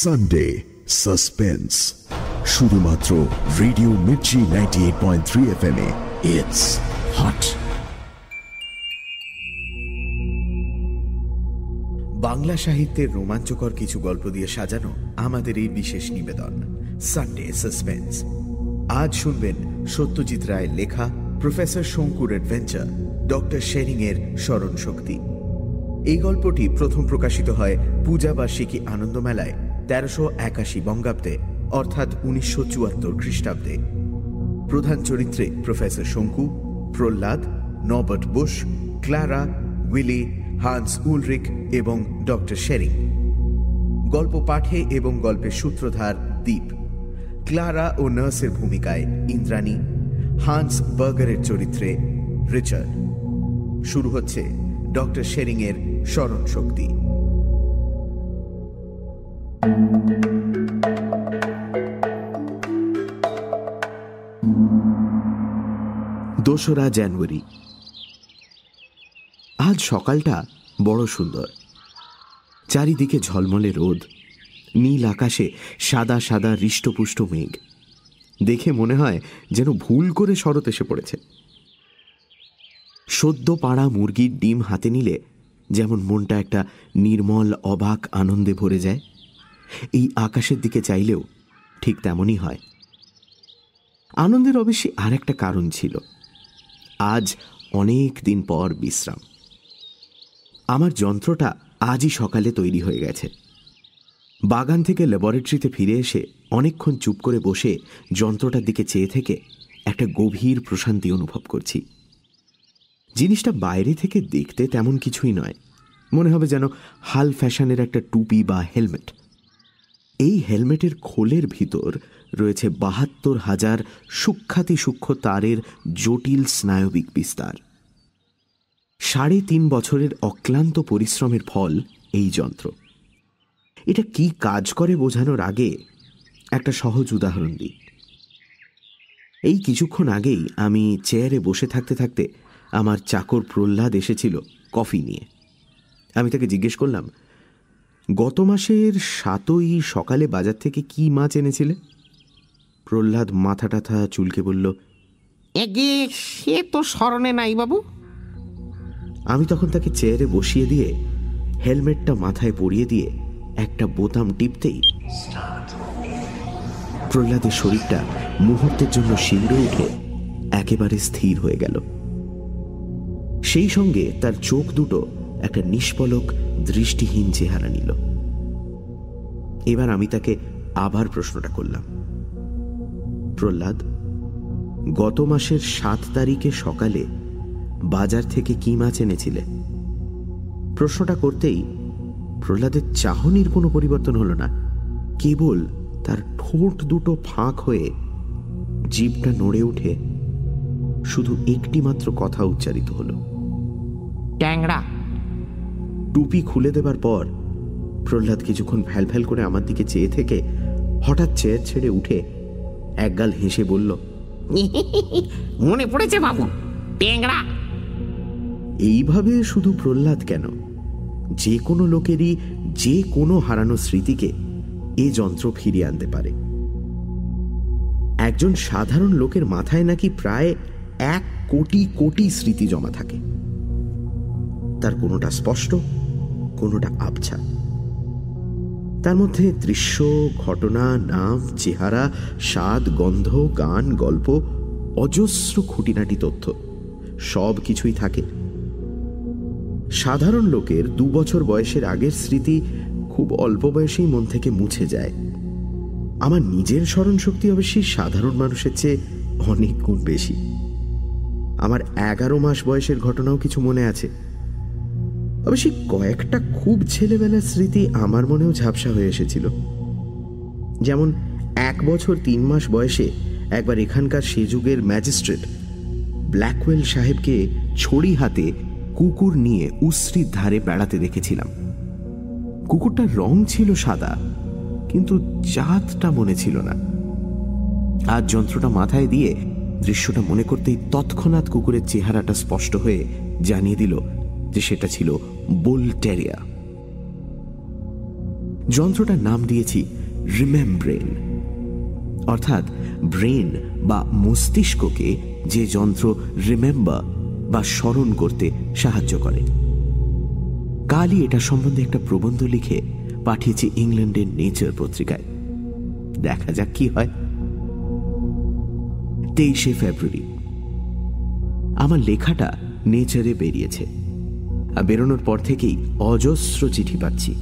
Sunday suspense শুধুমাত্র radio Mirchi ninety eight point three F M it's hot Bangla সাহিত্যের রোমাঞ্চকর কিছু গল্প দিয়ে সাজানো আমাদের এই বিশেষ নিবেদন সানডে সাসপেন্স আজ শুনবেন সত্যজিৎ রায়ের লেখা প্রফেসর শঙ্কুর অ্যাডভেঞ্চার ডক্টর শেরিং এর স্মরণ শক্তি এই গল্পটি প্রথম প্রকাশিত হয় পূজা বার্ষিকী আনন্দ মেলায় তেরোশো একাশি বঙ্গাব্দে, অর্থাৎ উনিশশো চুয়াত্তর খ্রিস্টাব্দে। প্রধান চরিত্রে professor Shonku, Prahlad, Norbert Bosch Clara, Willie, Hans Ulrich এবং ডক্টর শেরিং। গল্প পাঠে এবং গল্পের সূত্রধার দ্বীপ। ক্লারা ও নার্সের ভূমিকায় ইন্দ্রাণী, হান্স বার্গারের চরিত্রে রিচার্ড। শুরু হচ্ছে ডক্টর শেরিং এর স্মরণ শক্তি দোসরা জানুয়ারি। আজ সকালটা বড় সুন্দর। চারিদিকে ঝলমলে রোদ। নীল আকাশে সাদা সাদা হৃষ্টপুষ্ট মেঘ। দেখে মনে হয় যেন ভুল করে শরৎ এসে পড়েছে। সদ্য পাড়া মুরগির ডিম হাতে নিলে যেমন মনটা একটা নির্মল অবাক আনন্দে ভরে যায় এই আকাশের দিকে চাইলেও ঠিক তেমনই হয়। আনন্দের অবশ্যই আর একটা কারণ ছিল। আজ অনেক দিন পর বিশ্রাম। আমার যন্ত্রটা আজই সকালে তৈরি হয়ে গেছে। বাগান থেকে ল্যাবরেটরিতে ফিরে এসে অনেকক্ষণ চুপ করে বসে যন্ত্রটার দিকে চেয়ে থেকে একটা গভীর প্রশান্তি অনুভব করছি। জিনিসটা বাইরে থেকে দেখতে তেমন কিছুই নয়। মনে হবে যেন হাল ফ্যাশনের একটা টুপি বা হেলমেট। এই হেলমেটের খোলের ভিতর রয়েছে বাহাত্তর হাজার সূক্ষাতি সূক্ষ্ম তারের জটিল স্নায়বিক বিস্তার। সাড়ে তিন বছরের অক্লান্ত পরিশ্রমের ফল এই যন্ত্র। এটা কি কাজ করে বোঝানোর আগে একটা সহজ উদাহরণ দিই। এই কিছুক্ষণ আগেই আমি চেয়ারে বসে থাকতে থাকতে আমার চাকর প্রহ্লাদ এসেছিল কফি নিয়ে। আমি তাকে জিজ্ঞেস করলাম গত মাসের সাতই সকালে বাজার থেকে কি মাছ এনেছিলে? প্রহ্লাদ মাথা টাথা চুলকে বলল এগে সে তো স্মরণে নাই বাবু। আমি তখন তাকে চেয়ারে বসিয়ে দিয়ে হেলমেটটা মাথায় পরিয়ে দিয়ে একটা বোতাম টিপতেই প্রহ্লাদের শরীরটা মুহূর্তের জন্য শিউরে উঠে একেবারে স্থির হয়ে গেল। সেই সঙ্গে তার চোখ দুটো একটা নিষ্পলক দৃষ্টিহীন চেহারা নিল। এবার আমি তাকে আবার প্রশ্নটা করলাম। প্রহ্লাদ, গত মাসের সাত তারিখে সকালে বাজার থেকে কি মাছ এনেছিলে? প্রশ্নটা করতেই প্রহ্লাদের চাহনির কোনো পরিবর্তন হলো না। কেবল তার ঠোঁট দুটো ফাঁক হয়ে জীবটা নড়ে উঠে শুধু একটি মাত্র কথা উচ্চারিত হলো। ট্যাংরা। টুপি খুলে দেবার পর প্রহ্লাদ কিছুক্ষণ ফ্যাল ফ্যাল করে আমার দিকে চেয়ে থেকে হঠাৎ চেয়ার ছেড়ে উঠে একগাল হেসে বলল মনে পড়েছে বাবু ট্যাংরা। এইভাবে শুধু প্রহ্লাদ কেন? যে কোনো লোকেরই যে কোনো হারানো স্মৃতিকে এ যন্ত্র ফিরিয়ে আনতে পারে। একজন সাধারণ লোকের মাথায় নাকি প্রায় এক কোটি কোটি স্মৃতি জমা থাকে। তার কোনোটা স্পষ্ট? কোনোটা আবছা। তার মধ্যে দৃশ্য, ঘটনা, নাম, চেহারা, স্বাদ, গন্ধ, গান, গল্প, অজস্র খুঁটিনাটি তথ্য। সব কিছুই থাকে। সাধারণ লোকের দু বছর বয়সের আগের স্মৃতি খুব অল্প বয়সেই মন থেকে মুছে যায়। আমার নিজের স্মরণশক্তি অবশ্যই সাধারণ মানুষের চেয়ে অনেক গুণ বেশি। আমার এগারো মাস বয়সের ঘটনাও কিছু মনে আছে। অবশ্যই কয়েকটা খুব ছেলেবেলার স্মৃতি আমার মনেও ঝাপসা হয়ে এসেছিল। যেমন এক বছর তিন মাস বয়সে একবার এখানকার সে যুগের ম্যাজিস্ট্রেট ব্ল্যাকওয়েল সাহেবকে ছড়ি হাতে কুকুর নিয়ে উশ্রির ধারে বেড়াতে দেখেছিলাম। কুকুরটার রং ছিল সাদা, কিন্তু জাতটা মনে ছিল না। আর যন্ত্রটা মাথায় দিয়ে দৃশ্যটা মনে করতেই তৎক্ষণাৎ কুকুরের চেহারাটা স্পষ্ট হয়ে জানিয়ে দিল যে সেটা ছিল বুল টেরিয়া যন্ত্রটার নাম দিয়েছি রিমেমব্রেন অর্থাৎ ব্রেন বা মস্তিষ্ককে যে যন্ত্র রিমেম্বার বা স্মরণ করতে সাহায্য করে। কালই এটা সম্বন্ধে একটা প্রবন্ধ লিখে পাঠিয়েছি ইংল্যান্ডের নেচার পত্রিকায়। দেখা যাক কি হয়। তেইশে ফেব্রুয়ারি আমার লেখাটা নেচারে বেরিয়েছে। আর বেরোনোর পর থেকেই অজস্র চিঠি পাচ্ছি।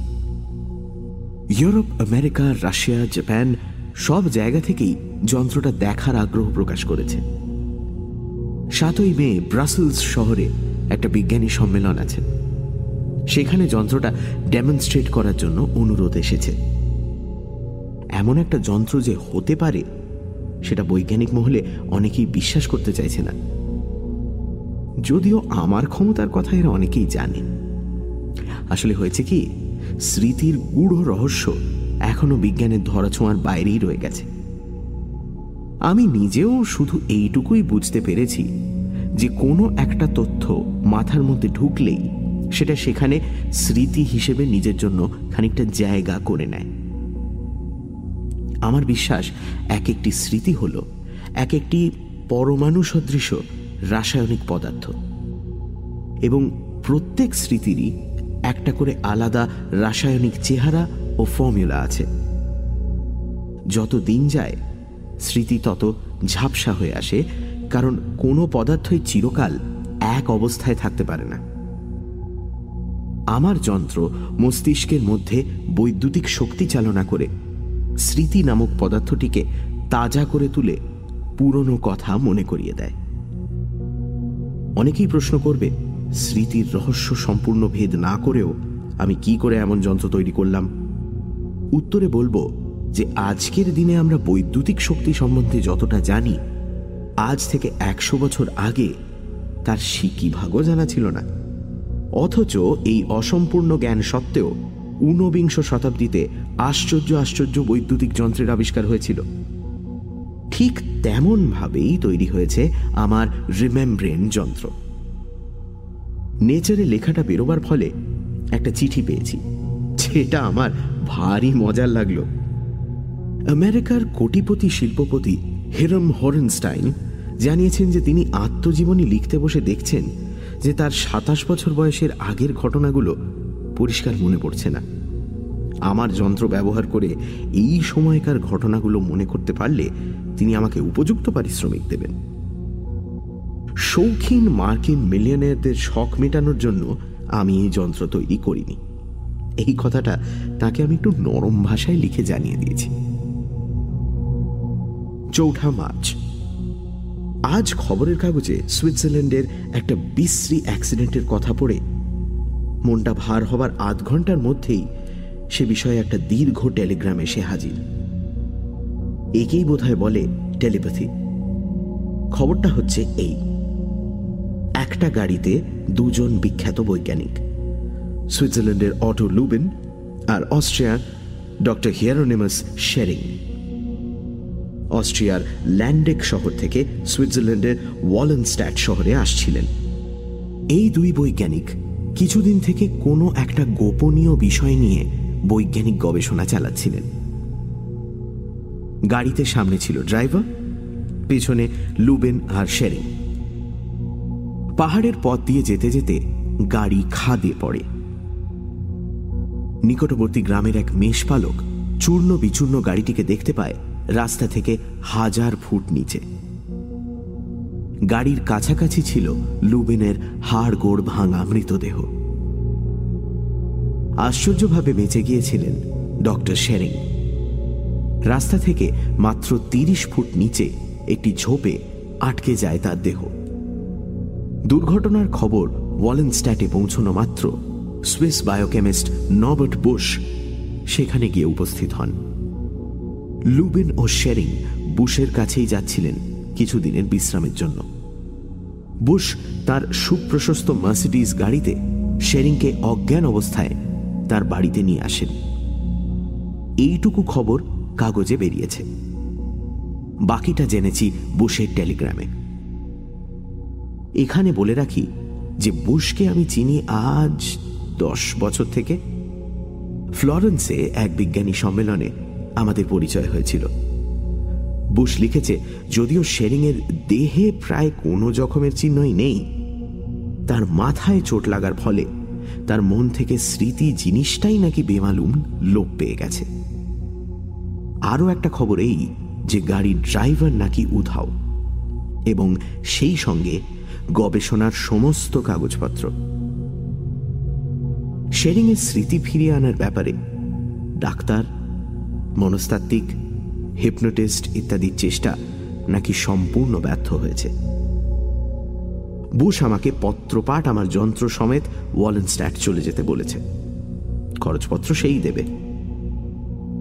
ইউরোপ, আমেরিকা, রাশিয়া, জাপান সব জায়গা থেকেই যন্ত্রটা দেখার আগ্রহ প্রকাশ করেছে। সাতই মে ব্রাসেলস শহরে একটা বিজ্ঞানী সম্মেলন আছে। সেখানে যন্ত্রটা ডেমনস্ট্রেট করার জন্য অনুরোধ এসেছে। এমন একটা যন্ত্র যে হতে পারে, সেটা বৈজ্ঞানিক মহলে অনেকেই বিশ্বাস করতে চাইছে না। যদিও আমার ক্ষমতার কথা এরা অনেকেই জানে আসলে হয়েছে কি, স্মৃতির গূঢ় রহস্য এখনও বিজ্ঞানের ধরাছোঁয়ার বাইরেই রয়ে গেছে। আমি নিজেও শুধু এইটুকুই বুঝতে পেরেছি যে কোনো একটা তথ্য মাথার মধ্যে ঢুকলেই সেটা সেখানে স্মৃতি হিসেবে নিজের জন্য খানিকটা জায়গা করে নেয়। আমার বিশ্বাস এক একটি স্মৃতি হল এক একটি পরমাণু সদৃশ রাসায়নিক পদার্থ। এবং প্রত্যেক স্মৃতিরই একটা করে আলাদা রাসায়নিক চেহারা ও ফর্মুলা আছে। যত দিন যায়, স্মৃতি তত ঝাপসা হয়ে আসে, কারণ কোনো পদার্থই চিরকাল এক অবস্থায় থাকতে পারে না। আমার যন্ত্র মস্তিষ্কের মধ্যে বৈদ্যুতিক শক্তি চালনা করে স্মৃতি নামক পদার্থটিকে তাজা করে তুলে পুরনো কথা মনে করিয়ে দেয়। অনেকেই প্রশ্ন করবে, স্মৃতির রহস্য সম্পূর্ণ ভেদ না করেও আমি কি করে এমন যন্ত্র তৈরি করলাম? উত্তরে বলব যে আজকের দিনে আমরা বৈদ্যুতিক শক্তি সম্বন্ধে যতটা জানি, আজ থেকে একশো বছর আগে তার সিকি ভাগও জানা ছিল না। অথচ এই অসম্পূর্ণ জ্ঞান সত্ত্বেও ঊনবিংশ শতাব্দীতে আশ্চর্য আশ্চর্য বৈদ্যুতিক যন্ত্রের আবিষ্কার হয়েছিল। ঠিক তেমনভাবেই তৈরি হয়েছে আমার রিমেমব্রেন যন্ত্র। নেচারে লেখাটা বেরোবার ফলে একটা চিঠি পেয়েছি। সেটা আমার ভারী মজার লাগল। আমেরিকার কোটিপতি শিল্পপতি হেরম হরেনস্টাইন জানিয়েছেন যে তিনি আত্মজীবনী লিখতে বসে দেখছেন যে তার সাতাশ বছর বয়সের আগের ঘটনাগুলো পরিষ্কার মনে পড়ছে না। আমার যন্ত্র ব্যবহার করে এই সময়কার ঘটনাগুলো মনে করতে পারলে তিনি আমাকে উপযুক্ত পারিশ্রমিক দেবেন। শৌখিন মার্কিন মিলিয়নারদের শখ মেটানোর জন্য আমি এই যন্ত্র তৈরি করিনি। এই কথাটা তাকে আমি একটু নরম ভাষায় লিখে জানিয়ে দিয়েছি। চৌঠা মার্চ। আজ খবরের কাগজে সুইজারল্যান্ডের একটা বিশ্রী অ্যাক্সিডেন্টের কথা পড়ে মনটা ভার হবার আধ ঘণ্টার মধ্যেই সে বিষয়ে একটা দীর্ঘ টেলিগ্রাম এসে হাজির। একেই বোধহয় বলে টেলিপ্যাথি। খবরটা হচ্ছে এই। একটা গাড়িতে দুজন বিখ্যাত বৈজ্ঞানিক, সুইজারল্যান্ডের অটো লুবেন আর অস্ট্রিয়ার ডক্টর হিয়ারোনিমাস শেরিং। অস্ট্রিয়ার ল্যান্ডেক শহর থেকে সুইজারল্যান্ডের ওয়ালেনস্ট্যাট শহরে আসছিলেন। এই দুই বৈজ্ঞানিক কিছুদিন থেকে কোনো একটা গোপনীয় বিষয় নিয়ে বৈজ্ঞানিক গবেষণা চালাচ্ছিলেন। গাড়িতে সামনে ছিল ড্রাইভার, পেছনে লুবেন আর শেরিং পাহাড়ের পথ দিয়ে যেতে যেতে গাড়ি খাদে পড়ে। নিকটবর্তী গ্রামের এক মেষপালক চূর্ণ বিচূর্ণ গাড়িটিকে দেখতে পায় রাস্তা থেকে হাজার ফুট নিচে। গাড়ির কাছাকাছি ছিল লুবেনের হাড় গোড় ভাঙা মৃতদেহ। আশ্চর্যভাবে বেঁচে গিয়েছিলেন ডক্টর শেরিং রাস্তা থেকে মাত্র তিরিশ ফুট নিচে একটি ঝোপে আটকে যায় তার দেহ। দুর্ঘটনার খবর ওয়ালেনস্ট্যাটে পৌঁছনো মাত্র সুইস বায়োকেমিস্ট নবার্ট বুশ সেখানে গিয়ে উপস্থিত হন। লুবিন ও শেরিং বুশের কাছেই যাচ্ছিলেন কিছুদিনের বিশ্রামের জন্য। বুশ তার সুপ্রশস্ত মার্সিডিজ গাড়িতে শেরিংকে অজ্ঞান অবস্থায় তার বাড়িতে নিয়ে আসেন। এইটুকু খবর কাগজে বেরিয়েছে। বাকিটা জেনেছি বুশের টেলিগ্রামে। এখানে বলে রাখি যে বুশকে আমি চিনি আজ দশ বছর থেকে। ফ্লরেন্সে এক বিজ্ঞানী সম্মেলনে আমাদের পরিচয় হয়েছিল। বুশ লিখেছে, যদিও শেরিংয়ের দেহে প্রায় কোনো জখমের চিহ্নই নেই, তার মাথায় চোট লাগার ফলে তার মন থেকে স্মৃতি জিনিসটাই নাকি বেমালুম লোপ পেয়ে গেছে। আরও একটা খবর এই যে গাড়ির ড্রাইভার নাকি উধাও এবং সেই সঙ্গে গবেষণার সমস্ত কাগজপত্র। শেরিংয়ের স্মৃতি ফিরিয়ে আনার ব্যাপারে ডাক্তার, মনস্তাত্ত্বিক, হিপনোটিস্ট ইত্যাদির চেষ্টা নাকি সম্পূর্ণ ব্যর্থ হয়েছে। বুশ আমাকে পত্রপাঠ আমার যন্ত্র সমেত ওয়ালেনস্ট্যাট চলে যেতে বলেছে। খরচপত্র সেই দেবে।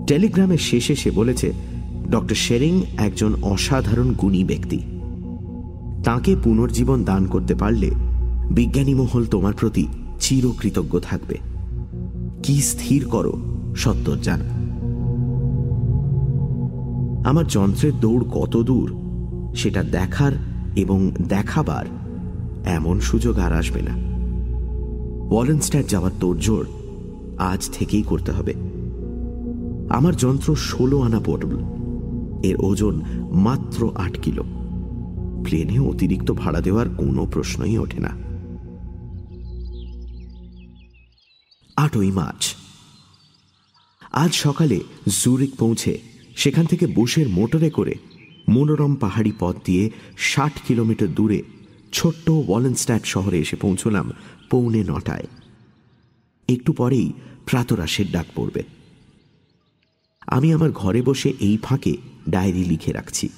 টেলিগ্রামের শেষে সে বলেছে, ডক্টর শেরিং একজন অসাধারণ গুণী ব্যক্তি। তাকে পুনর্জীবন দান করতে পারলে বিজ্ঞানী মহল তোমার প্রতি চিরকৃতজ্ঞ থাকবে। কি স্থির করো সত্তর জানা আমার যন্ত্রের দৌড় কত দূর, সেটা দেখার এবং দেখাবার এমন সুযোগ আর আসবে না। ওয়ালেনস্ট্যাট যাওয়ার তোড়জোড় আজ থেকেই করতে হবে। আমার যন্ত্র ষোলো আনা পোর্টেবল এর ওজন মাত্র আট কিলো। প্লেনে অতিরিক্ত ভাড়া দেওয়ার কোনো প্রশ্নই ওঠে না। আটই মার্চ। আজ সকালে জুরিক পৌঁছে সেখান থেকে বুশের মোটরে করে মনোরম পাহাড়ি পথ দিয়ে ষাট কিলোমিটার দূরে ছোট্ট ওয়ালেনস্ট্যাট শহরে এসে পৌঁছলাম পৌনে নটায়। একটু পরেই প্রাতরাশের ডাক পড়বে। আমি আমার ঘরে বসে এই ফাঁকে ডায়েরি লিখে রাখছি।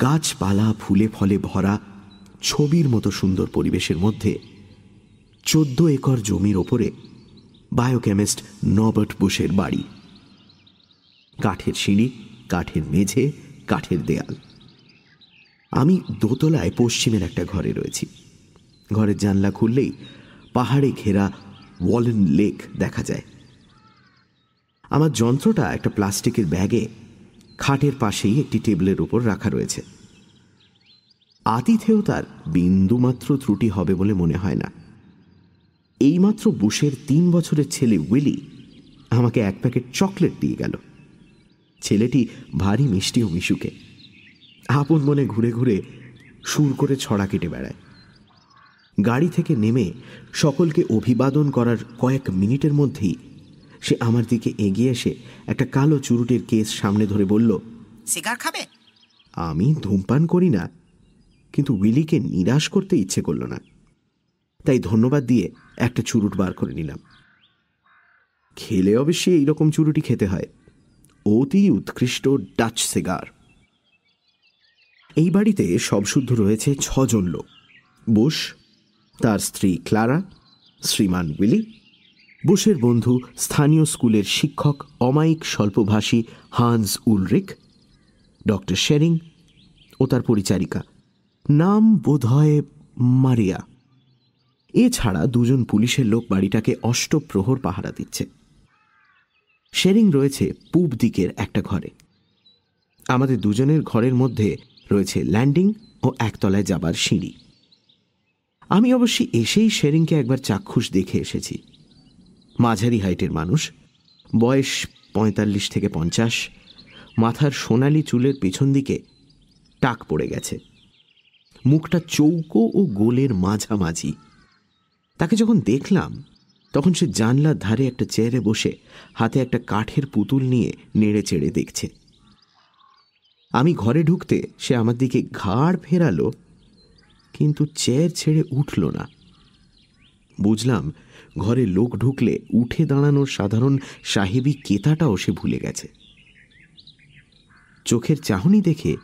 গাছপালা, ফুলে ফলে ভরা, ছবির মতো সুন্দর পরিবেশের মধ্যে চোদ্দ একর জমির ওপরে বায়োকেমিস্ট নবার্ট বুশের বাড়ি। কাঠের সিঁড়ি, কাঠের মেঝে, কাঠের দেয়াল। আমি দোতলায় পশ্চিমের একটা ঘরে রয়েছি। ঘরের জানলা খুললেই পাহাড়ে ঘেরা ওয়ালেন লেক দেখা যায়। আমার যন্ত্রটা একটা প্লাস্টিকের ব্যাগে খাটের পাশেই একটি টেবিলের উপর রাখা রয়েছে। আতিথেও তার বিন্দুমাত্র ত্রুটি হবে বলে মনে হয় না। এইমাত্র বুশের তিন বছরের ছেলে উইলি আমাকে এক প্যাকেট চকলেট দিয়ে গেল। ছেলেটি ভারী মিষ্টি ও মিশুকে। আপন মনে ঘুরে ঘুরে সুর করে ছড়া কেটে বেড়ায়। গাড়ি থেকে নেমে সকলকে অভিবাদন করার কয়েক মিনিটের মধ্যেই সে আমার দিকে এগিয়ে এসে একটা কালো চুরুটের কেস সামনে ধরে বলল সিগার খাবে? আমি ধূমপান করি না কিন্তু উইলিকে নিরাশ করতে ইচ্ছে করল না। তাই ধন্যবাদ দিয়ে একটা চুরুট বার করে নিলাম। খেলে অবশ্যই এইরকম চুরুটি খেতে হয়। অতি উৎকৃষ্ট ডাচ সিগার। এই বাড়িতে সব শুদ্ধ রয়েছে ছজন লোক। বুশ তার স্ত্রী ক্লারা শ্রীমান উইলি বুশের বন্ধু স্থানীয় স্কুলের শিক্ষক, অমায়িক স্বল্পভাষী হান্স উলরিক, ডক্টর শেরিং ও তার পরিচারিকা। নাম বোধহয় মারিয়া। এছাড়া দুজন পুলিশের লোক বাড়িটাকে অষ্টপ্রহর পাহারা দিচ্ছে। শেরিং রয়েছে পূব দিকের একটা ঘরে। আমাদের দুজনের ঘরের মধ্যে রয়েছে ল্যান্ডিং ও একতলায় যাবার সিঁড়ি। আমি অবশ্যই এসেই শেরিংকে একবার চাক্ষুষ দেখে এসেছি। মাঝারি হাইটের মানুষ, বয়স পঁয়তাল্লিশ থেকে পঞ্চাশ, মাথার সোনালি চুলের পেছন দিকে টাক পড়ে গেছে। মুখটা চৌকো ও গোলের মাঝামাঝি। তাকে যখন দেখলাম, তখন সে জানলার ধারে একটা চেয়ারে বসে হাতে একটা কাঠের পুতুল নিয়ে নেড়ে চেড়ে দেখছে। আমি ঘরে ঢুকতে সে আমার দিকে ঘাড় ফেরালো, কিন্তু চেয়ার ছেড়ে উঠল না। বুঝলাম ঘরে লোক ঢুকলে উঠে দাঁড়ানোর সাধারণ সাহেবী কেতাটাও সে ভুলে গেছে। চোখের চাহনি দেখে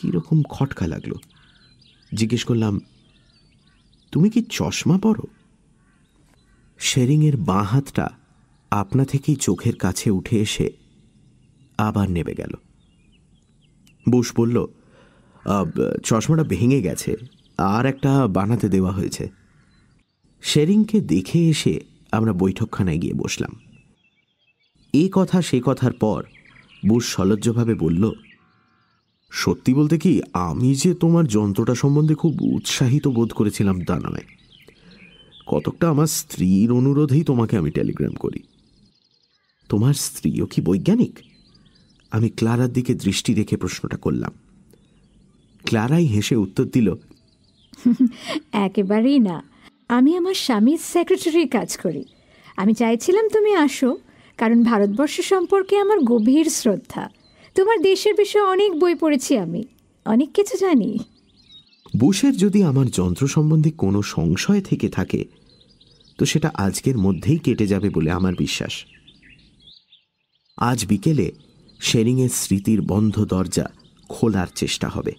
কীরকম খটকা লাগল। জিজ্ঞেস করলাম তুমি কি চশমা পরো? শেরিংয়ের বাঁ হাতটা আপনা থেকেই চোখের কাছে উঠে এসে আবার নেবে গেল। বুশ বলল "আহ, চশমাটা ভেঙে গেছে আর একটা বানাতে দেওয়া হয়েছে। শেরিংকে দেখে এসে আমরা বৈঠকখানায় গিয়ে বসলাম। এই কথা সে কথার পর বুশ সলজ্জভাবে বলল, সত্যি বলতে কি, আমি যে তোমার যন্ত্রটা সম্বন্ধে খুব উৎসাহিত বোধ করেছিলাম তা নয়। কতকটা আমার স্ত্রীর অনুরোধেই তোমাকে আমি টেলিগ্রাম করি। তোমার স্ত্রীও কি বৈজ্ঞানিক? আমি ক্লারার দিকে দৃষ্টি রেখে প্রশ্নটা করলাম। ক্লারাই হেসে উত্তর দিল, একেবারেই না। আমি আমার স্বামীর সেক্রেটারির কাজ করি। আমি চাইছিলাম তুমি আসো, কারণ ভারতবর্ষ সম্পর্কে আমার গভীর শ্রদ্ধা। তোমার দেশের বিষয়ে অনেক বই পড়েছি আমি। অনেক কিছু জানি। বুশের যদি আমার যন্ত্র সম্বন্ধে কোনো সংশয় থেকে থাকে, তো সেটা আজকের মধ্যেই কেটে যাবে বলে আমার বিশ্বাস। আজ বিকেলে শেরিংয়ের স্মৃতির বন্ধ দরজা খোলার চেষ্টা হবে।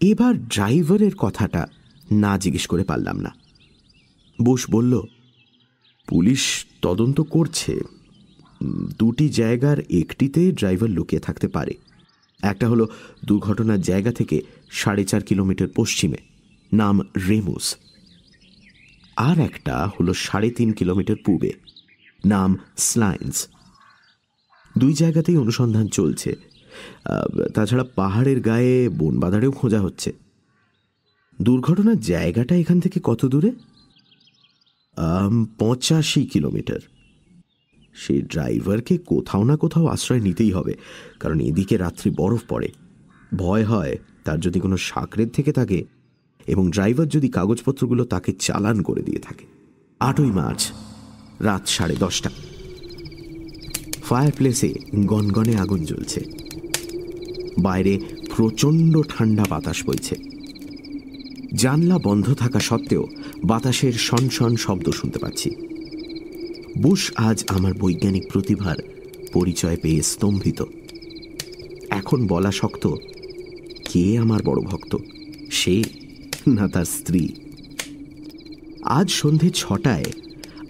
এবার ড্রাইভারের কথাটা না জিজ্ঞেস করে পারলাম না। বুশ বলল, পুলিশ তদন্ত করছে। দুটি জায়গার একটিতে ড্রাইভার লুকিয়ে থাকতে পারে। একটা হলো দুর্ঘটনার জায়গা থেকে সাড়ে চার কিলোমিটার পশ্চিমে, নাম রেমুস। আর একটা হলো সাড়ে তিন কিলোমিটার পূবে, নাম স্লাইন্স। দুই জায়গাতেই অনুসন্ধান চলছে। তাছাড়া পাহাড়ের গায়ে বনবাদারেও খোঁজা হচ্ছে। দুর্ঘটনার জায়গাটা এখান থেকে কত দূরে? পঁচাশি কিলোমিটার। সেই ড্রাইভারকে কোথাও না কোথাও আশ্রয় নিতেই হবে, কারণ এদিকে রাত্রি বরফ পড়ে। ভয় হয় তার যদি কোনো সাকরের থেকে থাকে, এবং ড্রাইভার যদি কাগজপত্রগুলো তাকে চালান করে দিয়ে থাকে। আটই মার্চ, রাত সাড়ে দশটা। ফায়ার প্লেসে গনগনে আগুন জ্বলছে। বাইরে প্রচণ্ড ঠান্ডা বাতাস বইছে। জানলা বন্ধ থাকা সত্ত্বেও বাতাসের শনশন শব্দ শুনতে পাচ্ছি। বুশ আজ আমার বৈজ্ঞানিক প্রতিভার পরিচয় পেয়ে স্তম্ভিত। এখন বলা শক্ত, কে আমার বড় ভক্ত? সে না তার স্ত্রী? আজ সন্ধে ছটায়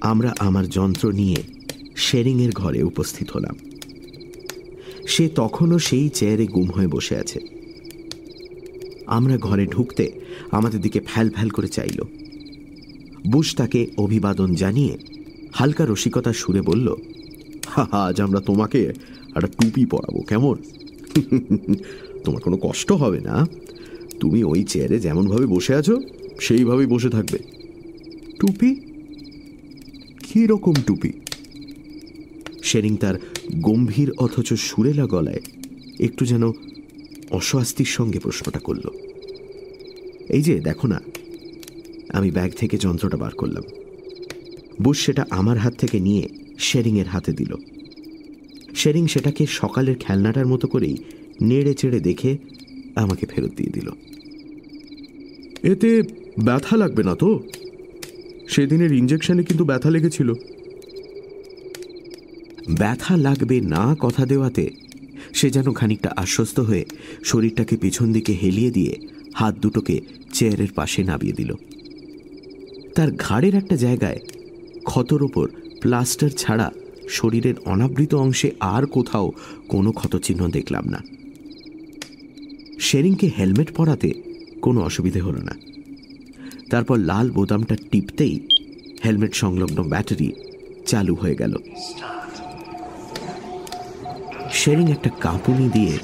আমরা আমার যন্ত্র নিয়ে শেরিংয়ের ঘরে উপস্থিত হলাম। সে তখনও সেই চেয়ারে গুম হয়ে বসে আছে। আমরা ঘরে ঢুকতে আমাদের দিকে ফ্যাল ফ্যাল করে চাইল। বুশ তাকে অভিবাদন জানিয়ে হালকা রসিকতার সুরে বলল "হা, আজ আমরা তোমাকে একটা টুপি পরাবো কেমন? তোমার কোনো কষ্ট হবে না। তুমি ওই চেয়ারে যেমনভাবে বসে আছো সেইভাবেই বসে থাকবে। টুপি? কি রকম টুপি? শেরিং তার গম্ভীর অথচ সুরেলা গলায় একটু যেন অস্বস্তির সঙ্গে প্রশ্নটা করল। এই যে দেখো না আমি ব্যাগ থেকে যন্ত্রটা বার করলাম। বুশ সেটা আমার হাত থেকে নিয়ে শেরিংয়ের হাতে দিল। শেরিং সেটাকে সকালের খেলনাটার মতো করেই নেড়ে চেড়ে দেখে আমাকে ফেরত দিয়ে দিল। এতে ব্যথা লাগবে না তো? সেদিনের ইঞ্জেকশনে কিন্তু ব্যথা লেগেছিল। ব্যথা লাগবে না কথা দেওয়াতে সে যেন খানিকটা আশ্বস্ত হয়ে শরীরটাকে পেছন দিকে হেলিয়ে দিয়ে হাত দুটোকে চেয়ারের পাশে নামিয়ে দিল। তার ঘাড়ের একটা জায়গায় ক্ষতর ওপর প্লাস্টার ছাড়া শরীরের অনাবৃত অংশে আর কোথাও কোনো ক্ষতচিহ্ন দেখলাম না। শেরিংকে হেলমেট পরাতে কোনো অসুবিধে হলো না। তারপর লাল বোতামটা টিপতেই হেলমেট সংলগ্ন ব্যাটারি চালু হয়ে গেল। শেরিং একটা কাঁপুনি দিয়ে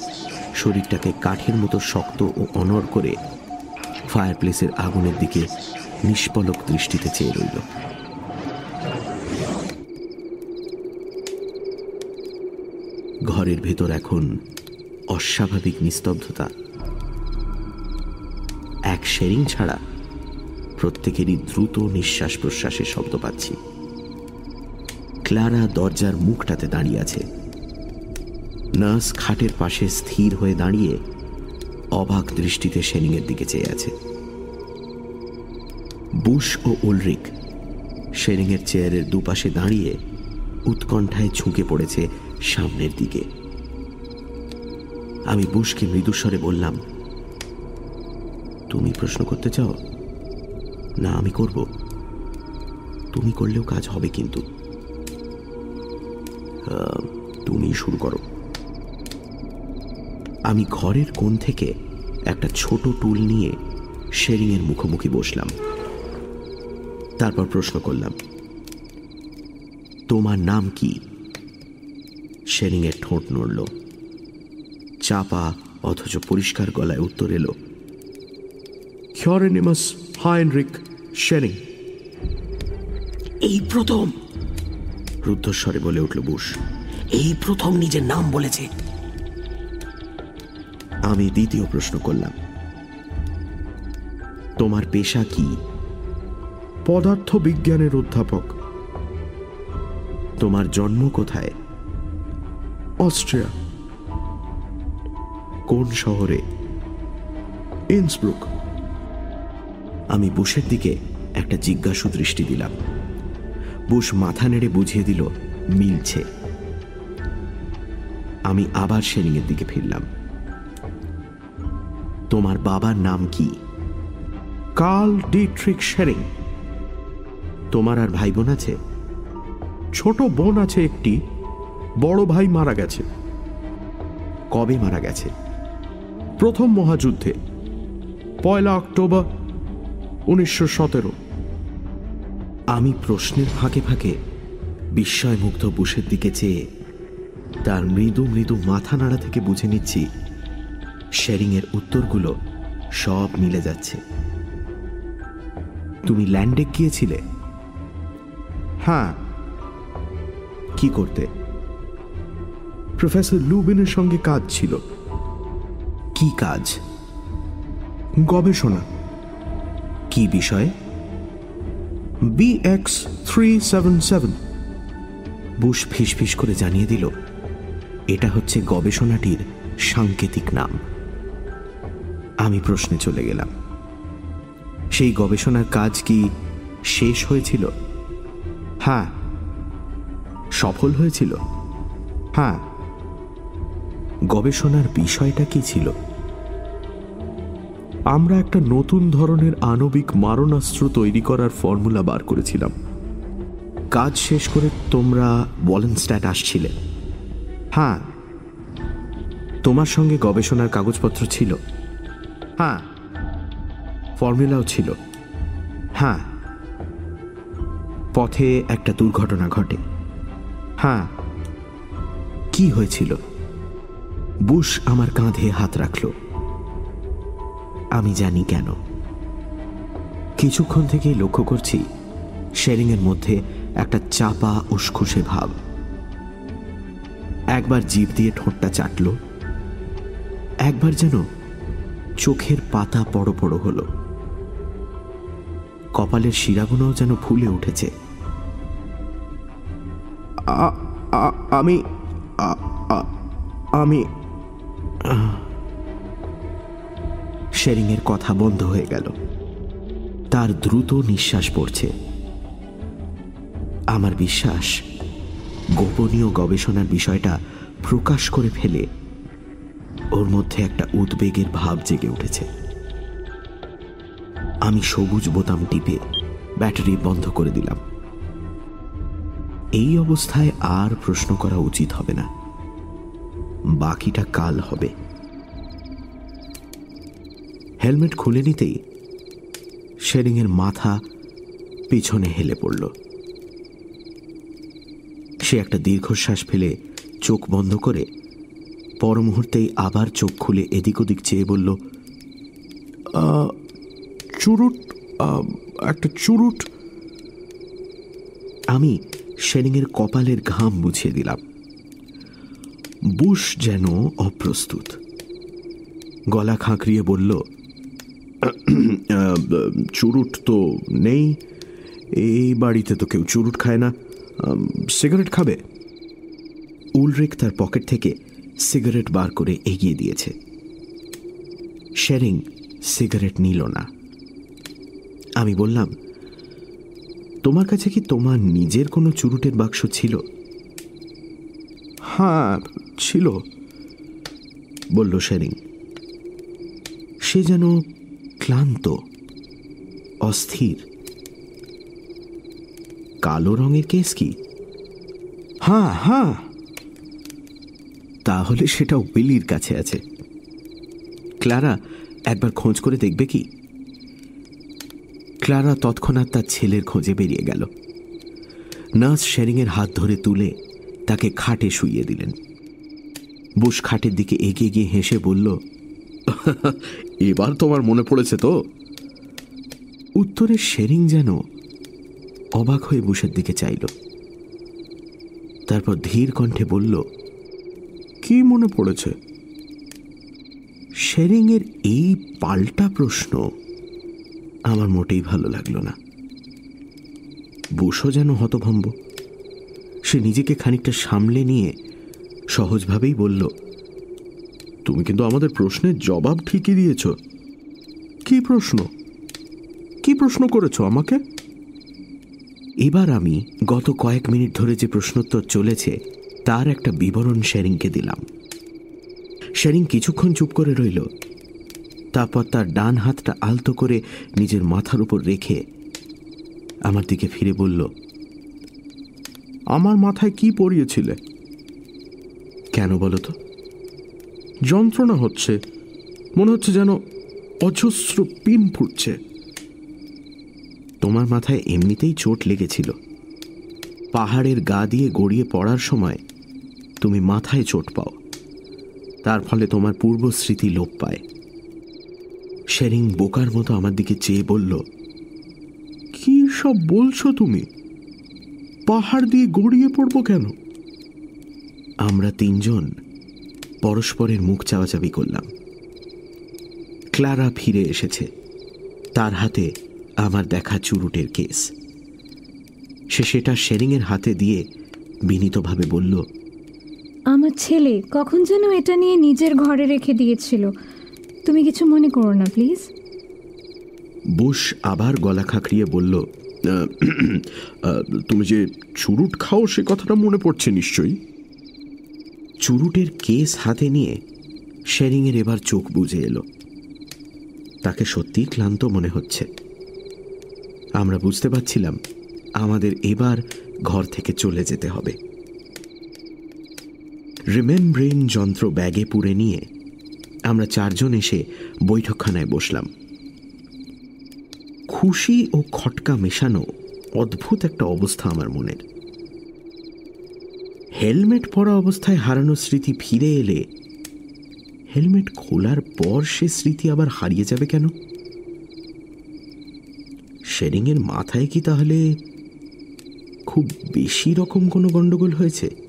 শরীরটাকে কাঠের মতো শক্ত ও অনর করে ফায়ারপ্লেসের আগুনের দিকে নিষ্পলক দৃষ্টিতে চেয়ে রইল। ঘরের ভেতর এখন অস্বাভাবিক নিস্তব্ধতা। এক শেরিং ছাড়া প্রত্যেকেরই দ্রুত নিঃশ্বাস প্রশ্বাসের শব্দ পাচ্ছি। ক্লারা দরজার মুখটাতে দাঁড়িয়ে আছে। নার্স খাটের পাশে স্থির হয়ে দাঁড়িয়ে অবাক দৃষ্টিতে শেরিংয়ের দিকে চেয়ে আছে। বুশ ও উলরিক শেরিংয়ের চেয়ারের দুপাশে দাঁড়িয়ে উৎকণ্ঠায় ঝুঁকে পড়েছে সামনের দিকে। আমি বুশকে মৃদুস্বরে বললাম, তুমি প্রশ্ন করতে চাও? না, আমি করব। তুমি করলেও কাজ হবে কিন্তু। তুমি শুরু করো। আমি ঘরের কোণ থেকে একটা ছোট টুল নিয়ে শেরিংয়ের মুখোমুখি বসলাম। তারপর প্রশ্ন করলাম তোমার নাম কি? শেরিংয়ের ঠোঁট নড়ল। চাপা অথচ পরিষ্কার গলায় উত্তর এলো হিয়রেনিমাস হাইনরিক শেরিং এই প্রথম! রুদ্ধস্বরে বলে উঠল বুশ। এই প্রথম নিজের নাম বলেছে। আমি দ্বিতীয় প্রশ্ন করলাম। তোমার পেশা কি? পদার্থ বিজ্ঞানের অধ্যাপক। তোমার জন্ম কোথায়? অস্ট্রিয়া। কোন শহরে? ইন্সব্রুক। আমি বুশের দিকে একটা জিজ্ঞাসু দৃষ্টি দিলাম। বুশ মাথা নেড়ে বুঝিয়ে দিল মিলছে। আমি আবার শেরিংয়ের দিকে ফিরলাম। তোমার বাবার নাম কি? Karl Dietrich Schering. তোমার আর ভাই বোন আছে? ছোট বোন আছে একটি, বড় ভাই মারা গেছে। কবে মারা গেছে? প্রথম মহাযুদ্ধে, পয়লা অক্টোবর উনিশশো সতেরো। আমি প্রশ্নের ফাঁকে ফাঁকে বিস্ময়মুগ্ধ বুশের দিকে চেয়ে তার মৃদু মৃদু মাথা নাড়া থেকে বুঝে নিচ্ছি শেরিংয়ের উত্তরগুলো সব মিলে যাচ্ছে। তুমি ল্যান্ডে গিয়েছিলে? হ্যাঁ। কি করতে? প্রফেসর লুবিনের সঙ্গে কাজ ছিল। কি কাজ? গবেষণা। কি বিষয়ে? B X three seven seven Bosch ফিসফিস করে জানিয়ে দিল, এটা হচ্ছে গবেষণাটির সাংকেতিক নাম। আমি প্রশ্নে চলে গেলাম। সেই গবেষণার কাজ কি শেষ হয়েছিল? হ্যাঁ। সফল হয়েছিল? হ্যাঁ। গবেষণার বিষয়টা কি ছিল? আমরা একটা নতুন ধরনের আণবিক মারণাস্ত্র তৈরি করার ফর্মুলা বার করেছিলাম। কাজ শেষ করে তোমরা ওয়ালেনস্ট্যাট আসছিলে। হ্যাঁ। তোমার সঙ্গে গবেষণার কাগজপত্র ছিল। হ্যাঁ। ফর্মুলাও ছিল। হ্যাঁ। পথে একটা দুর্ঘটনা ঘটে। হ্যাঁ। কি হয়েছিল? বুশ আমার কাঁধে হাত রাখল। আমি জানি কেন। কিছুক্ষণ থেকেই লক্ষ্য করছি শেরিংয়ের মধ্যে একটা চাপা, উসখুসে ভাব। একবার জিভ দিয়ে ঠোঁটটা চাটল। একবার যেন চোখের পাতা বড় বড় হলো। কপালের শিরাগুলোও যেন ফুলে উঠেছে। আমি আমি শেরিংয়ের কথা বন্ধ হয়ে গেল। তার দ্রুত নিঃশ্বাস পড়ছে। আমার বিশ্বাস, গোপনীয় গবেষণার বিষয়টা প্রকাশ করে ফেলে ওর মধ্যে একটা উদ্বেগের ভাব জেগে উঠেছে। আমি সবুজ বোতাম টিপে ব্যাটারি বন্ধ করে দিলাম। এই অবস্থায় আর প্রশ্ন করা উচিত হবে না। বাকিটা কাল হবে। হেলমেট খুলে নিতেই শেরিংয়ের মাথা পিছনে হেলে পড়ল। সে একটা দীর্ঘশ্বাস ফেলে চোখ বন্ধ করে পর মুহূর্তেই আবার চোখ খুলে এদিক ওদিক চেয়ে বলল চুরুট একটা চুরুট। আমি শেরিংয়ের কপালের ঘাম বুঝিয়ে দিলাম। বুশ যেন অপ্রস্তুত। গলা খাঁকরিয়ে বলল চুরুট তো নেই, এই বাড়িতে তো কেউ চুরুট খায় না। সিগারেট খাবে? উলরিক তার পকেট থেকে সিগারেট বার করে এগিয়ে দিয়েছে। শেরিং সিগারেট নিল না। আমি বললাম, তোমার কাছে কি তোমার নিজের কোনো চুরুটের বাক্স ছিল? হ্যাঁ ছিল, বলল শেরিং। সে যেন ক্লান্ত, অস্থির। কালো রঙের কেস কি? হ্যাঁ হ্যাঁ তাহলে সেটাও বিলির কাছে আছে। ক্লারা একবার খোঁজ করে দেখবে কি? ক্লারা তৎক্ষণাৎ তার ছেলের খোঁজে বেরিয়ে গেল। নার্স শেরিংয়ের হাত ধরে তুলে তাকে খাটে শুইয়ে দিলেন। বুশ খাটের দিকে এগিয়ে গিয়ে হেসে বলল এবার তোমার মনে পড়েছে তো? উত্তরে শেরিং যেন অবাক হয়ে বুশের দিকে চাইল। তারপর ধীর কণ্ঠে বলল কি মনে পড়েছে? শেরিংয়ের এই পাল্টা প্রশ্ন আমার মোটেই ভালো লাগল না। বুশও যেন হতভম্ব। সে নিজেকে খানিকটা সামলে নিয়ে সহজভাবেই বলল, তুমি কিন্তু আমাদের প্রশ্নের জবাব ঠিকই দিয়েছ। কি প্রশ্ন? কি প্রশ্ন করেছ আমাকে? এবার আমি গত কয়েক মিনিট ধরে যে প্রশ্নোত্তর চলেছে তার একটা বিবরণ শেরিংকে দিলাম। শেরিং কিছুক্ষণ চুপ করে রইল। তারপর তার ডান হাতটা আলতো করে নিজের মাথার উপর রেখে আমার দিকে ফিরে বলল, আমার মাথায় কি পরিয়েছিলে কেন বলো তো? যন্ত্রণা হচ্ছে। মনে হচ্ছে যেন অজস্র পিন ফুটছে। তোমার মাথায় এমনিতেই চোট লেগেছিল। পাহাড়ের গা দিয়ে গড়িয়ে পড়ার সময় তুমি মাথায় চোট পাও। তার ফলে তোমার পূর্ব স্মৃতি লোপ পায়। শেরিং বোকার মতো আমার দিকে চেয়ে বলল, কি সব বলছো তুমি? পাহাড় দিয়ে গড়িয়ে পড়ব কেন? আমরা তিনজন পরস্পরের মুখ চাওয়াচাবি করলাম। ক্লারা ফিরে এসেছে। তার হাতে আমার দেখা চুরুটের কেস। সে সেটা শেরিংয়ের হাতে দিয়ে বিনীতভাবে বলল আমার ছেলে কখন যেন এটা নিয়ে নিজের ঘরে রেখে দিয়েছিল। তুমি কিছু মনে করো না, প্লিজ। বুশ আবার গলা খাঁকড়িয়ে বলল তুমি যে চুরুট খাও সে কথাটা মনে পড়ছে নিশ্চয়ই? চুরুটের কেস হাতে নিয়ে শেরিংয়ের এবার চোখ বুঝে এলো। তাকে সত্যি ক্লান্ত মনে হচ্ছে। আমরা বুঝতে পারছিলাম আমাদের এবার ঘর থেকে চলে যেতে হবে। রিমেমব্রেন যন্ত্র ব্যাগে পুরে নিয়ে আমরা চারজন এসে বৈঠকখানায় বসলাম। খুশি ও খটকা মেশানো অদ্ভুত একটা অবস্থা আমার মনের। হেলমেট পরা অবস্থায় হারানো স্মৃতি ফিরে এলে হেলমেট খোলার পর সে স্মৃতি আবার হারিয়ে যাবে কেন? শেরিংয়ের মাথায় কি তাহলে খুব বেশি রকম কোনো গন্ডগোল হয়েছে?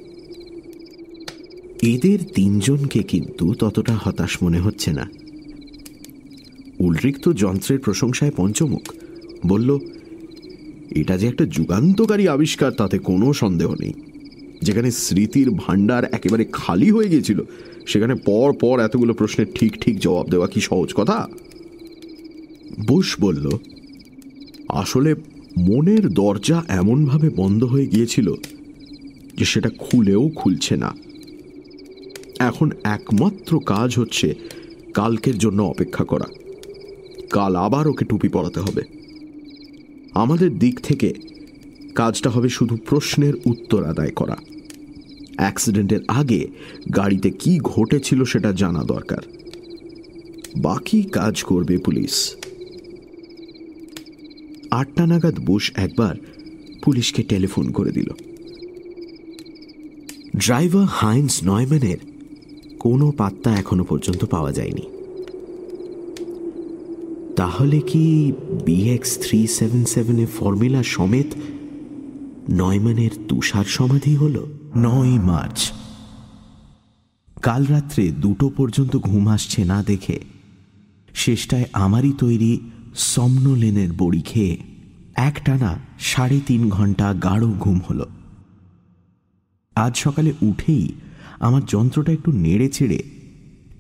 এদের তিনজনকে কিন্তু ততটা হতাশ মনে হচ্ছে না। উলরিক যন্ত্রের প্রশংসায় পঞ্চমুখ বলল, এটা যে একটা যুগান্তকারী আবিষ্কার, তাতে কোনো সন্দেহ নেই। যেখানে স্মৃতির ভাণ্ডার একেবারে খালি হয়ে গিয়েছিল, সেখানে পর পর এতগুলো প্রশ্নের ঠিক ঠিক জবাব দেওয়া কি সহজ কথা? বুশ বলল, আসলে মনের দরজা এমনভাবে বন্ধ হয়ে গিয়েছিল যে সেটা খুলেও খুলছে না। এখন একমাত্র কাজ হচ্ছে কালকের জন্য অপেক্ষা করা। কাল আবার ওকে টুপি পরাতে হবে। আমাদের দিক থেকে কাজটা হবে শুধু প্রশ্নের উত্তর আদায় করা। অ্যাক্সিডেন্টের আগে গাড়িতে কি ঘটেছিল সেটা জানা দরকার। বাকি কাজ করবে পুলিশ। আটটা নাগাদ বুশ একবার পুলিশকে টেলিফোন করে দিল। ড্রাইভার হাইন্স নয়ম্যানের কোনো পাত্তা এখনও পর্যন্ত পাওয়া যায়নি। তাহলে কি বিএক্স থ্রি সেভেন সেভেন সেভেনের ফর্মুলা সমেত নয়ম্যানের তুষার সমাধি হল? নয় মার্চ। কাল রাত্রে দুটো পর্যন্ত ঘুম আসছে না দেখে শেষটায় আমারই তৈরি সমনলেনের বড়ি খেয়ে একটানা সাড়ে তিন ঘণ্টা গাঢ় ঘুম হলো। আজ সকালে উঠেই আমার যন্ত্রটা একটু নেড়ে চেড়ে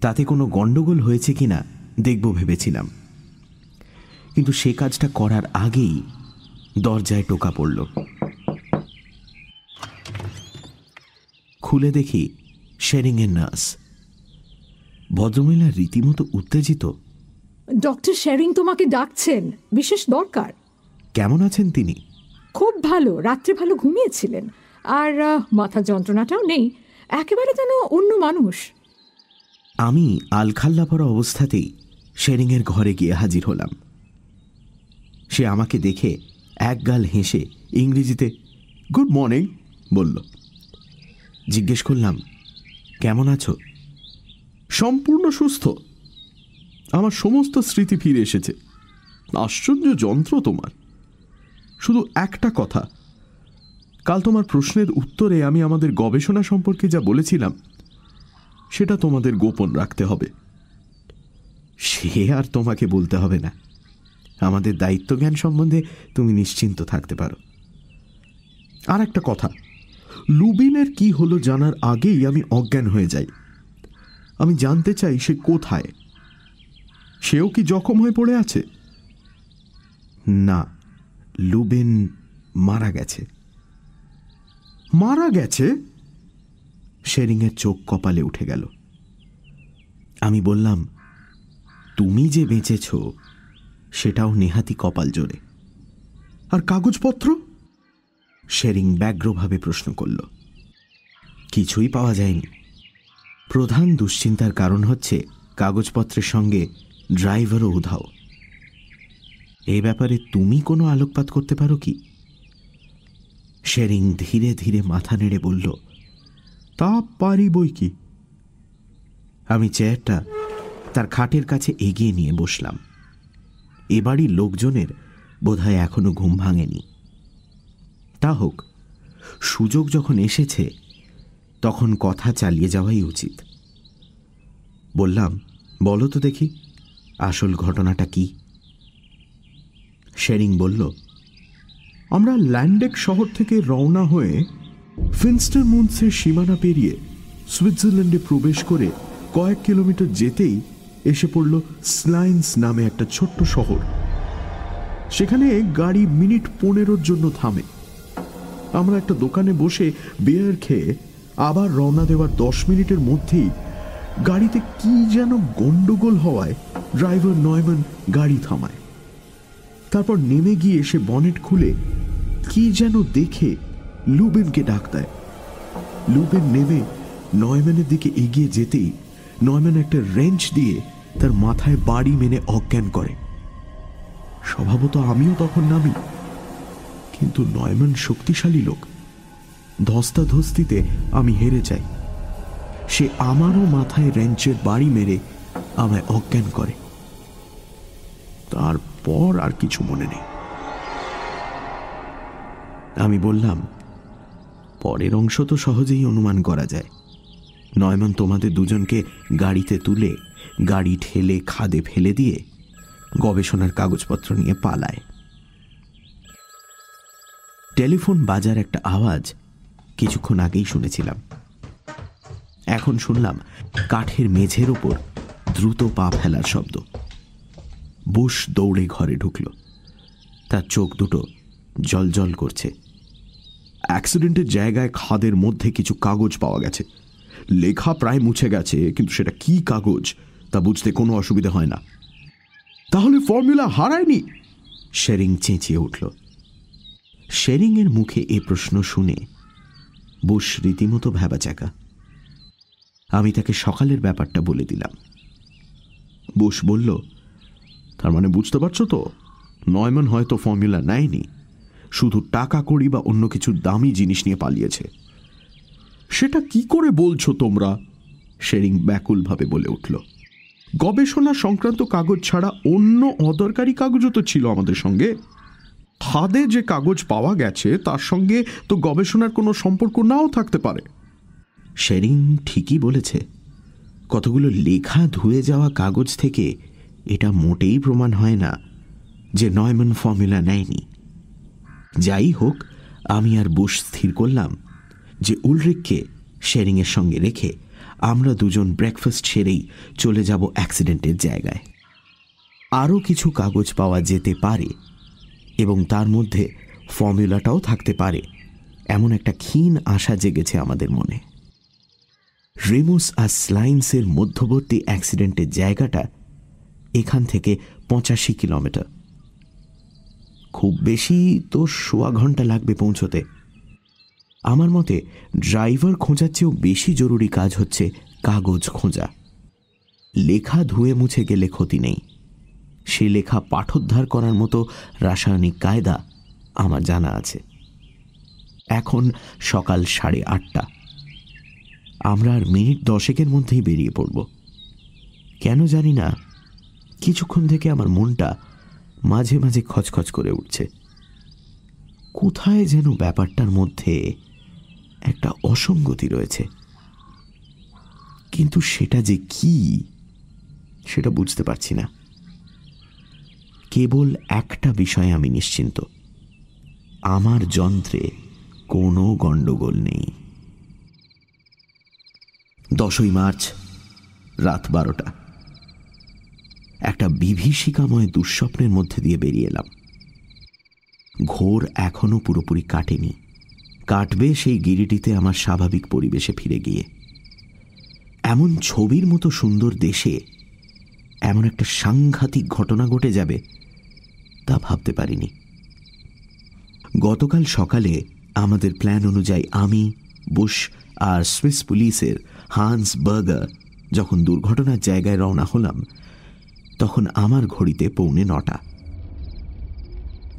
তাতে কোনো গন্ডগোল হয়েছে কিনা দেখব ভেবেছিলাম। কিন্তু সে কাজটা করার আগেই দরজায় টোকা পড়ল। খুলে দেখি শেরিংয়ের নার্স। ভদ্রমহিলা রীতিমতো উত্তেজিত। ডক্টর শেরিং তোমাকে ডাকছেন বিশেষ দরকার। কেমন আছেন তিনি? খুব ভালো রাত্রে ভালো ঘুমিয়েছিলেন। আর মাথা যন্ত্রণাটাও নেই। একেবারে যেন অন্য মানুষ। আমি আলখাল্লা পরা অবস্থাতেই শেরিংয়ের ঘরে গিয়ে হাজির হলাম। সে আমাকে দেখে একগাল হেসে ইংরেজিতে গুড মর্নিং বলল। জিজ্ঞেস করলাম, কেমন আছো? সম্পূর্ণ সুস্থ। আমার সমস্ত স্মৃতি ফিরে এসেছে। আশ্চর্য যন্ত্র তোমার। শুধু একটা কথা কাল তোমার প্রশ্নের উত্তরে আমি আমাদের গবেষণা সম্পর্কে যা বলেছিলাম, সেটা তোমাদের গোপন রাখতে হবে। সে আর তোমাকে বলতে হবে না। আমাদের দায়িত্ব জ্ঞান সম্বন্ধে তুমি নিশ্চিন্ত থাকতে পারো। আর একটা কথা, লুবিনের কি হলো জানার আগেই আমি অজ্ঞান হয়ে যাই। আমি জানতে চাই সে কোথায়। সেও কি জখম হয়ে পড়ে আছে? না, লুবিন মারা গেছে। মারা গেছে? শেরিংয়ের চোখ কপালে উঠে গেল। আমি বললাম, তুমি যে বেঁচেছ, সেটাও নেহাতি কপাল জোরে। আর কাগজপত্র? শেরিং ব্যগ্রভাবে প্রশ্ন করল। কিছুই পাওয়া যায়নি। প্রধান দুশ্চিন্তার কারণ হচ্ছে কাগজপত্রের সঙ্গে ড্রাইভারও উধাও। এ ব্যাপারে তুমি কোনো আলোকপাত করতে পারো কি? শেরিং ধীরে ধীরে মাথা নেড়ে বলল তা পারি বই কি? আমি চেয়ারটা তার খাটের কাছে এগিয়ে নিয়ে বসলাম। এ বাড়ির লোকজনের বোধহয় এখনও ঘুম ভাঙেনি। তা হোক, সুযোগ যখন এসেছে, তখন কথা চালিয়ে যাওয়াই উচিত। বললাম, বলো তো দেখি, আসল ঘটনাটা কি? শেরিং বলল আমরা ল্যান্ডেক শহর থেকে রওনা হয়ে ফিনস্টার মুন্সের সীমানা পেরিয়ে সুইজারল্যান্ডে প্রবেশ করে কয়েক কিলোমিটার যেতেই এসে পড়ল স্লাইন্স নামে একটা ছোট্ট শহর। সেখানে গাড়ি মিনিট পনেরোর জন্য থামে। আমরা একটা দোকানে বসে বিয়ার খেয়ে আবার রওনা দেওয়ার দশ মিনিটের মধ্যেই গাড়িতে কি যেন গন্ডগোল হওয়ায় ড্রাইভার নয়মান গাড়ি থামায়। তারপর নেমে গিয়ে সে বনেট খুলে কি যেন দেখে লুবেনকে ডাক দেয়। লুবেন নেমে নয়ম্যানের দিকে এগিয়ে যেতেই নয়ম্যান একটা রেঞ্চ দিয়ে তার মাথায় বাড়ি মেনে অজ্ঞান করে। স্বভাবত আমিও তখন নামি, কিন্তু নয়ম্যান শক্তিশালী লোক। ধস্তাধস্তিতে আমি হেরে যাই। সে আমারও মাথায় রেঞ্চের বাড়ি মেরে আমায় অজ্ঞান করে। তারপর আর কিছু মনে নেই। আমি বললাম, পরের অংশ তো সহজেই অনুমান করা যায়। নয়মান তোমাদের দুজনকে গাড়িতে তুলে, গাড়ি ঠেলে, খাদে ফেলে দিয়ে গবেষণার কাগজপত্র নিয়ে পালায়। টেলিফোন বাজার একটা আওয়াজ কিছুক্ষণ আগেই শুনেছিলাম। এখন শুনলাম কাঠের মেঝের ওপর দ্রুত পা ফেলার শব্দ। বুশ দৌড়ে ঘরে ঢুকল। তার চোখ দুটো জল করছে। অ্যাক্সিডেন্টের জায়গায় খাদের মধ্যে কিছু কাগজ পাওয়া গেছে। লেখা প্রায় মুছে গেছে, কিন্তু সেটা কি কাগজ তা বুঝতে কোনো অসুবিধা হয় না। তাহলে ফর্মুলা হারায়নি? শেরিং চেঁচিয়ে উঠল। শেরিংয়ের মুখে এ প্রশ্ন শুনে বুশ রীতিমতো ভ্যাবাচাকা আমি তাকে সকালের ব্যাপারটা বলে দিলাম। বুশ বলল, তার মানে বুঝতে পারছ তো? নয়মন হয়তো ফর্মুলা নেয়নি। শুধু টাকা কড়ি বা অন্য কিছু দামি জিনিস নিয়ে পালিয়েছে। সেটা কি করে বলছো তোমরা? শেরিং ব্যাকুলভাবে বলে উঠল। গবেষণা সংক্রান্ত কাগজ ছাড়া অন্য অদরকারি কাগজও তো ছিল আমাদের সঙ্গে। খাদে যে কাগজ পাওয়া গেছে, তার সঙ্গে তো গবেষণার কোনো সম্পর্ক নাও থাকতে পারে। শেরিং ঠিকই বলেছে। কতগুলো লেখা ধুয়ে যাওয়া কাগজ থেকে এটা মোটেই প্রমাণ হয় না, যে নয়মন ফর্মুলা নেয়নি। যাই হোক, আমি আর বুশ স্থির করলাম যে উলরিককে শেরিংয়ের সঙ্গে রেখে আমরা দুজন ব্রেকফাস্ট সেরেই চলে যাব অ্যাক্সিডেন্টের জায়গায়। আরও কিছু কাগজ পাওয়া যেতে পারে এবং তার মধ্যে ফর্মুলাটাও থাকতে পারে, এমন একটা ক্ষীণ আশা জেগেছে আমাদের মনে। রেমোস আর স্লাইন্সের মধ্যবর্তী অ্যাক্সিডেন্টের জায়গাটা এখান থেকে পঁচাশি কিলোমিটার। খুব বেশি তো সোয়া ঘণ্টা লাগবে পৌঁছতে। আমার মতে, ড্রাইভার খোঁজার চেয়েও বেশি জরুরি কাজ হচ্ছে কাগজ খোঁজা। লেখা ধুয়ে মুছে গেলে ক্ষতি নেই। সে লেখা পাঠোদ্ধার করার মতো রাসায়নিক কায়দা আমার জানা আছে। এখন সকাল সাড়ে আটটা। আমরা আর মিনিট দশেকের মধ্যেই বেরিয়ে পড়ব। কেন জানি না, কিছুক্ষণ থেকে আমার মনটা মাঝে মাঝে খচখচ করে উঠছে। কোথায় যেন ব্যাপারটার মধ্যে একটা অসঙ্গতি রয়েছে। কিন্তু সেটা যে কি, সেটা বুঝতে পারছি না। কেবল একটা বিষয়ে আমি নিশ্চিন্ত। আমার যন্ত্রে কোনো গণ্ডগোল নেই। দশই মার্চ, রাত বারোটা। একটা বিভীষিকাময় দুঃস্বপ্নের মধ্যে দিয়ে বেরিয়ে এলাম। ঘোর এখনও পুরোপুরি কাটেনি। কাটবে সেই গিরিটিতে আমার স্বাভাবিক পরিবেশে ফিরে গিয়ে। এমন ছবির মতো সুন্দর দেশে এমন একটা সাংঘাতিক ঘটনা ঘটে যাবে তা ভাবতে পারিনি। গতকাল সকালে আমাদের প্ল্যান অনুযায়ী আমি, বুশ আর সুইস পুলিশের হান্স বার্গার যখন দুর্ঘটনার জায়গায় রওনা হলাম তখন আমার ঘড়িতে পৌনে নটা।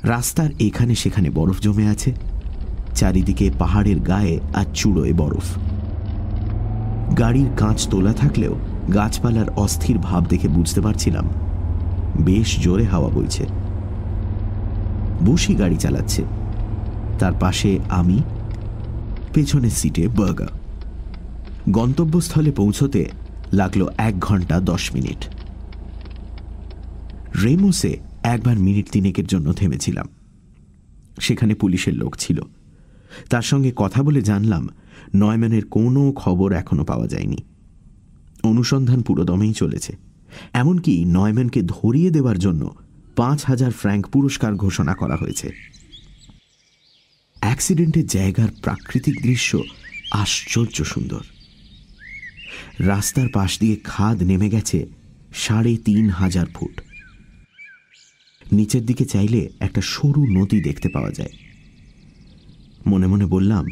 রাস্তার এখানে সেখানে বরফ জমে আছে, চারিদিকে পাহাড়ের গায়ে আর চূড়োয় বরফ। গাড়ির কাঁচ তোলা থাকলেও গাছপালার অস্থির ভাব দেখে বুঝতে পারছিলাম, বেশ জোরে হাওয়া বইছে। বসি গাড়ি চালাচ্ছে। তার পাশে আমি, পেছনের সিটে বার্গার গন্তব্যস্থলে পৌঁছতে লাগল এক ঘণ্টা দশ মিনিট। রেমোসে একবার মিনিট তিনেকের জন্য থেমেছিলাম। সেখানে পুলিশের লোক ছিল। তার সঙ্গে কথা বলে জানলাম, নয়ম্যানের কোনো খবর এখনও পাওয়া যায়নি। অনুসন্ধান পুরোদমেই চলেছে। এমনকি নয়ম্যানকে ধরিয়ে দেওয়ার জন্য পাঁচ হাজার ফ্র্যাঙ্ক পুরস্কার ঘোষণা করা হয়েছে। অ্যাক্সিডেন্টের জায়গার প্রাকৃতিক দৃশ্য আশ্চর্য সুন্দর। রাস্তার পাশ দিয়ে খাদ নেমে গেছে সাড়ে তিন হাজার ফুট। নিচের দিকে চাইলে একটা সরু নদী দেখতে পাওয়া যায়। মনে মনে বললাম,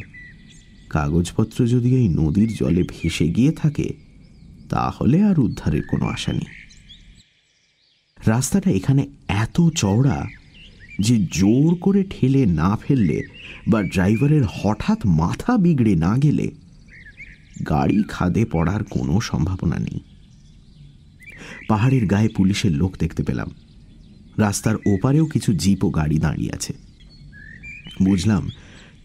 কাগজপত্র যদি এই নদীর জলে ভেসে গিয়ে থাকে, তাহলে আর উদ্ধারের কোনো আশা নেই। রাস্তাটা এখানে এত চওড়া যে জোর করে ঠেলে না ফেললে বা ড্রাইভারের হঠাৎ মাথা বিগড়ে না গেলে গাড়ি খাদে পড়ার কোনো সম্ভাবনা নেই। পাহাড়ের গায়ে পুলিশের লোক দেখতে পেলাম। রাস্তার ওপারেও কিছু জিপ ও গাড়ি দাঁড়িয়ে আছে। বুঝলাম,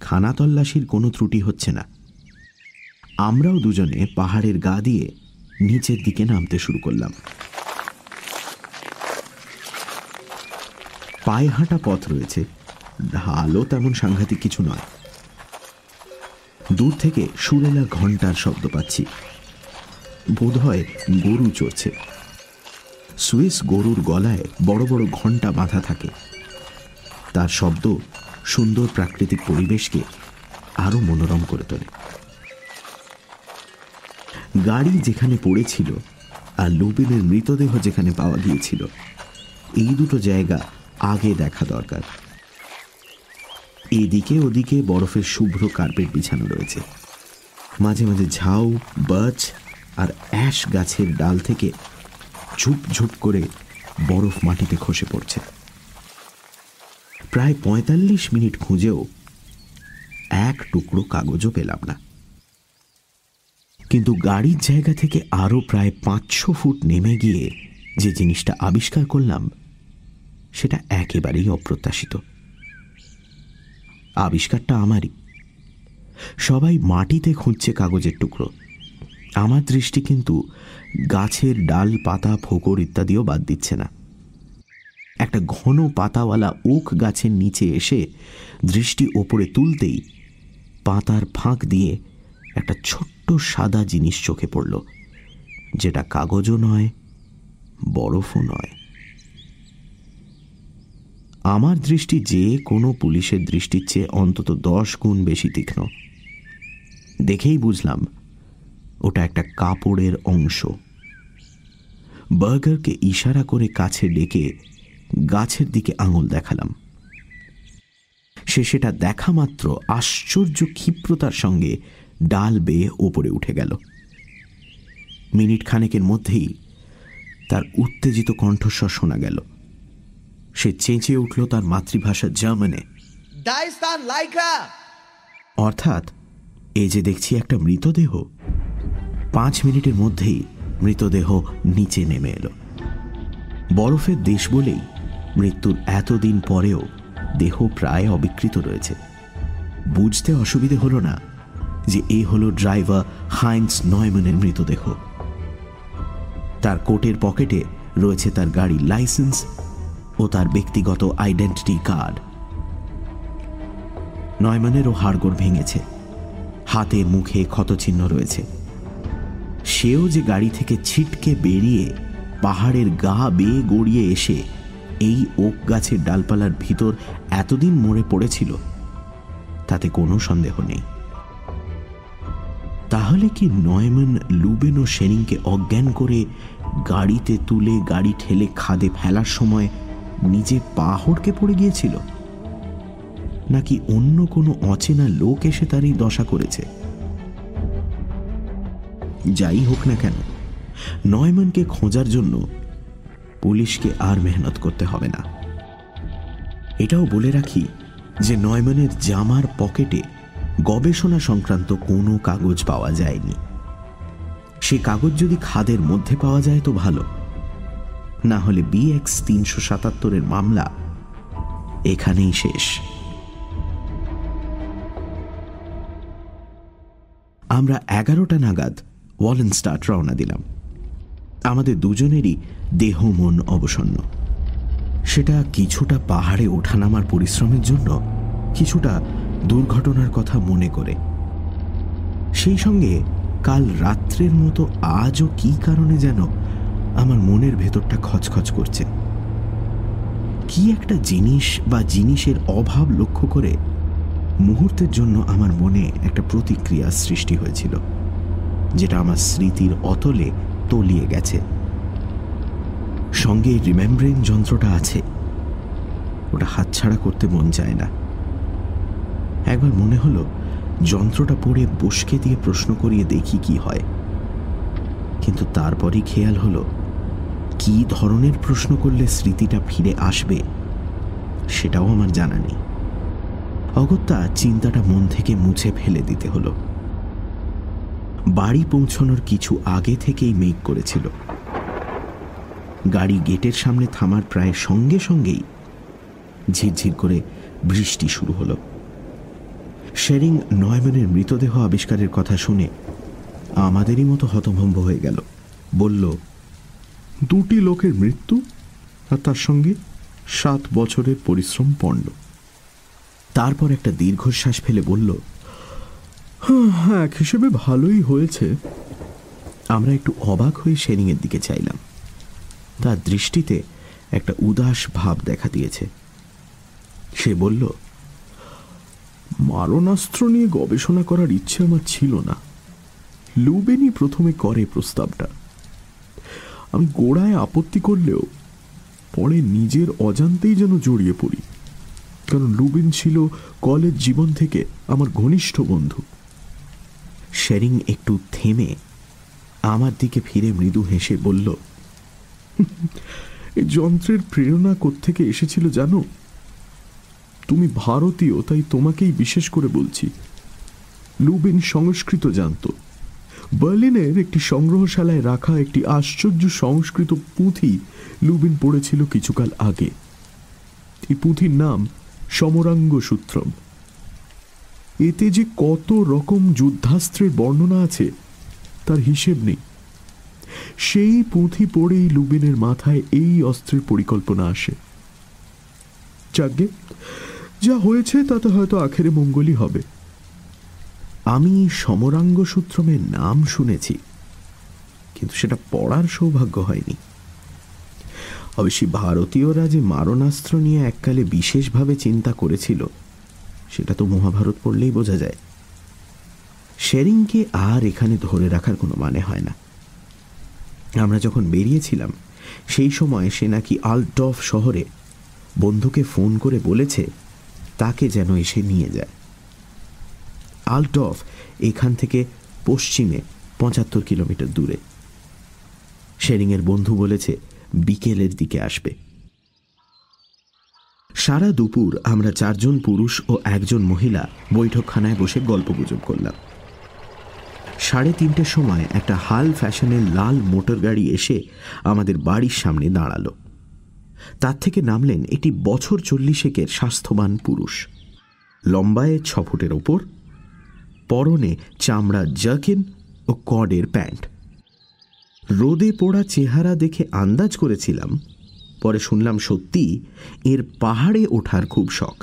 খানা তল্লাশির কোনো ত্রুটি হচ্ছে না। আমরাও দুজনে পাহাড়ের গা দিয়ে নিচের দিকে নামতে শুরু করলাম। পায়ে হাঁটা পথ রয়েছে। ঢালও তেমন সাংঘাতিক কিছু নয়। দূর থেকে সুরেলা ঘণ্টার শব্দ পাচ্ছি। বোধ হয় গরু চড়ছে। সুইস গরুর গলায় বড় বড় ঘণ্টা বাঁধা থাকে। তার শব্দ সুন্দর প্রাকৃতিক পরিবেশকে আরও মনোরম করে তোলে। গাড়ি যেখানে পড়েছিল আর লুবিনের মৃতদেহ যেখানে পাওয়া গিয়েছিল, এই দুটো জায়গা আগে দেখা দরকার। এদিকে ওদিকে বরফের শুভ্র কার্পেট বিছানো রয়েছে। মাঝে মাঝে ঝাউ, বাচ আর অ্যাশ গাছের ডাল থেকে ঝুপ ঝুপ করে বরফ মাটিতে খসে পড়ছে। প্রায় পঁয়তাল্লিশ মিনিট খুঁজেও এক টুকরো কাগজও পেলাম না। কিন্তু গাড়ির জায়গা থেকে আরও প্রায় পাঁচশো ফুট নেমে গিয়ে যে জিনিসটা আবিষ্কার করলাম, সেটা একেবারেই অপ্রত্যাশিত। আবিষ্কারটা আমারই। সবাই মাটিতে খুঁজছে কাগজের টুকরো। আমার দৃষ্টি কিন্তু গাছের ডাল, পাতা, ফোকর ইত্যাদিও বাদ দিচ্ছে না। একটা ঘন পাতাওয়ালা ওক গাছের নিচে এসে দৃষ্টি ওপরে তুলতেই পাতার ফাঁক দিয়ে একটা ছোট্ট সাদা জিনিস চোখে পড়ল, যেটা কাগজও নয়, বরফও নয়। আমার দৃষ্টি যে কোনো পুলিশের দৃষ্টির চেয়ে অন্তত দশ গুণ বেশি তীক্ষ্ণ। দেখেই বুঝলাম ওটা একটা কাপড়ের অংশ। বার্গারকে ইশারা করে কাছে ডেকে গাছের দিকে আঙুল দেখালাম। সে সেটা দেখা মাত্র আশ্চর্য ক্ষিপ্রতার সঙ্গে ডাল বেয়ে ওপরে উঠে গেল। মিনিট খানেকের মধ্যেই তার উত্তেজিত কণ্ঠস্বর শোনা গেল। সে চেঁচিয়ে উঠল তার মাতৃভাষা জার্মানে। অর্থাৎ এ যে দেখছি একটা মৃতদেহ পাঁচ মিনিটের মধ্যেই মৃতদেহ নিচে নেমে এলো। বরফের দেশ বলেই মৃত্যুর এতদিন পরেও দেহ প্রায় অবিকৃত রয়েছে। বুঝতে অসুবিধে হলো না যে এ হলো ড্রাইভার হাইন্স নয়মনের মৃতদেহ। তার কোটের পকেটে রয়েছে তার গাড়ির লাইসেন্স ও তার ব্যক্তিগত আইডেন্টিটি কার্ড। নয়মানেরও হাড়গোড় ভেঙেছে। হাতে মুখে ক্ষতচিহ্ন রয়েছে। সেও যে গাড়ি থেকে ছিটকে বেরিয়ে পাহাড়ের গা বেয়ে গড়িয়ে এসে এই ওক গাছের ডালপালার ভিতর এতদিন মরে পড়েছিল, তাতে কোনো সন্দেহ নেই। তাহলে কি নয়মান, লুবেন ও শেরিংকে অজ্ঞান করে গাড়িতে তুলে গাড়ি ঠেলে খাদে ফেলার সময় নিজে পা হড়কে পড়ে গিয়েছিল? নাকি অন্য কোনো অচেনা লোক এসে তার এই দশা করেছে? যাই হোক না কেন, নয়মানকে খোঁজার জন্য পুলিশকে আর মেহনত করতে হবে না। এটাও বলে রাখি যে নয়মানের জামার পকেটে গবেষণা সংক্রান্ত কোনো কাগজ পাওয়া যায়নি। সে কাগজ যদি খাদের মধ্যে পাওয়া যায় তো ভালো। না হলে বিএক্স তিনশো সাতাত্তরের মামলা এখানেই শেষ। আমরা এগারোটা নাগাদ ওয়ালেন স্টার্ট রওনা দিলাম। আমাদের দুজনেরই দেহ মন অবসন্ন। সেটা কিছুটা পাহাড়ে ওঠানামার পরিশ্রমের জন্য কিছুটা দুর্ঘটনার কথা মনে করে। সেই সঙ্গে কাল রাত্রের মতো আজও কি কারণে যেন আমার মনের ভেতরটা খচখচ করছে। কি একটা জিনিস বা জিনিসের অভাব লক্ষ্য করে মুহূর্তের জন্য আমার মনে একটা প্রতিক্রিয়া সৃষ্টি হয়েছিল। যেটা আমার স্মৃতির অতলে তলিয়ে গেছে। সঙ্গে রিমেম্বারিং যন্ত্রটা আছে। ওটা হাতছাড়া করতে মন চায় না। একবার মনে হলো, যন্ত্রটা পড়ে বসকে দিয়ে প্রশ্ন করিয়ে দেখি কি হয়। কিন্তু তারপরই খেয়াল হলো, কি ধরনের প্রশ্ন করলে স্মৃতিটা ফিরে আসবে, সেটাও আমার জানা নেই। অগত্যা চিন্তাটা মন থেকে মুছে ফেলে দিতে হলো। বাড়ি পৌঁছানোর কিছু আগে থেকেই মেঘ করেছিল। গাড়ি গেটের সামনে থামার প্রায় সঙ্গে সঙ্গেই ঝিরঝির করে বৃষ্টি শুরু হলো। শেরিং নয়মানের মৃতদেহ আবিষ্কারের কথা শুনে আমাদেরই মতো হতভম্ব হয়ে গেল। বলল দুটি লোকের মৃত্যু আর তার সঙ্গে সাত বছরের পরিশ্রম পণ্ড। তারপর একটা দীর্ঘশ্বাস ফেলে বলল এক হিসেবে ভালোই হয়েছে। আমরা একটু অবাক হয়ে শেরিংয়ের দিকে চাইলাম। তার দৃষ্টিতে একটা উদাস ভাব দেখা দিয়েছে। সে বলল, মারণাস্ত্র নিয়ে গবেষণা করার ইচ্ছে আমার ছিল না। লুবেনই প্রথমে করে প্রস্তাবটা। আমি গোড়ায় আপত্তি করলেও পরে নিজের অজান্তেই যেন জড়িয়ে পড়ি। কারণ লুবেন ছিল কলেজ জীবন থেকে আমার ঘনিষ্ঠ বন্ধু। শেরিং একটু থেমে আমার দিকে ফিরে মৃদু হেসে বলল এই যন্ত্রের প্রেরণা থেকে এসেছিল জানো? তুমি ভারতীয়, তাই তোমাকেই বিশেষ করে বলছি। লুবিন সংস্কৃত জানত। বার্লিনের একটি সংগ্রহশালায় রাখা একটি আশ্চর্য সংস্কৃত পুঁথি লুবিন পড়েছিল কিছুকাল আগে। এই পুঁথির নাম সমরাঙ্গ সূত্রম এতে যে কত রকম যুদ্ধাস্ত্রের বর্ণনা আছে, তার হিসেব নেই। সেই পুঁথি পড়েই লুবিনের মাথায় এই অস্ত্রের পরিকল্পনা আসে। যাকে যা হয়েছে তাতে হয়তো আখেরে মঙ্গলই হবে। আমি সমরাঙ্গ সূত্রমের নাম শুনেছি, কিন্তু সেটা পড়ার সৌভাগ্য হয়নি। অবশ্যই ভারতীয়রা যে মারণাস্ত্র নিয়ে এককালে বিশেষভাবে চিন্তা করেছিল সেটা তো মহাভারত পড়লেই বোঝা যায়। শেরিংকে আর এখানে ধরে রাখার কোনো মানে হয় না। আমরা যখন বেরিয়েছিলাম, সেই সময় সে নাকি আলটফ শহরে বন্ধুকে ফোন করে বলেছে, তাকে যেন এসে নিয়ে যায়। আলটফ এখান থেকে পশ্চিমে পঁচাত্তর কিলোমিটার দূরে। শেরিংয়ের বন্ধু বলেছে, বিকেলের দিকে আসবে। সারা দুপুর আমরা চারজন পুরুষ ও একজন মহিলা বৈঠকখানায় বসে গল্পগুজব করলাম। সাড়ে তিনটের সময় একটা হাল ফ্যাশনের লাল মোটর গাড়ি এসে আমাদের বাড়ির সামনে দাঁড়াল। তার থেকে নামলেন একটি বছর চল্লিশেকের স্বাস্থ্যবান পুরুষ। লম্বায় ছ ফুটের ওপর, পরনে চামড়া জার্কিন ও কডের প্যান্ট। রোদে পোড়া চেহারা দেখে আন্দাজ করেছিলাম পরে শুনলাম সত্যি এর পাহাড়ে ওঠার খুব শখ।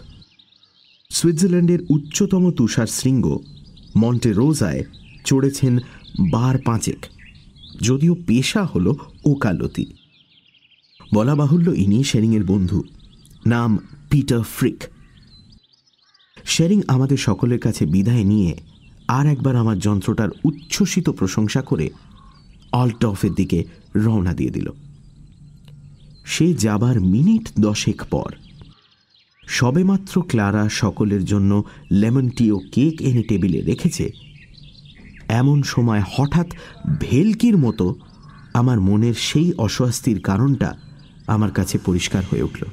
সুইজারল্যান্ডের উচ্চতম তুষার শৃঙ্গ মন্টে রোজায় চড়েছেন বার পাঁচেক, যদিও পেশা হল ওকালতি। বলা বাহুল্য ইনি শেরিংয়ের বন্ধু, নাম পিটার ফ্রিক। শেরিং আমাদের সকলের কাছে বিদায় নিয়ে আর একবার আমার যন্ত্রটার উচ্ছ্বসিত প্রশংসা করে অল্টফের দিকে রওনা দিয়ে দিল। সে যাবার মিনিট দশেক পর। সবেমাত্র ক্লারা সকলের জন্য লেমন টি ও কেক এনে টেবিলে রেখেছে। এমন সময় হঠাৎ ভেলকির মতো আমার মনের সেই অস্বস্তির কারণটা আমার কাছে পরিষ্কার হয়ে উঠল।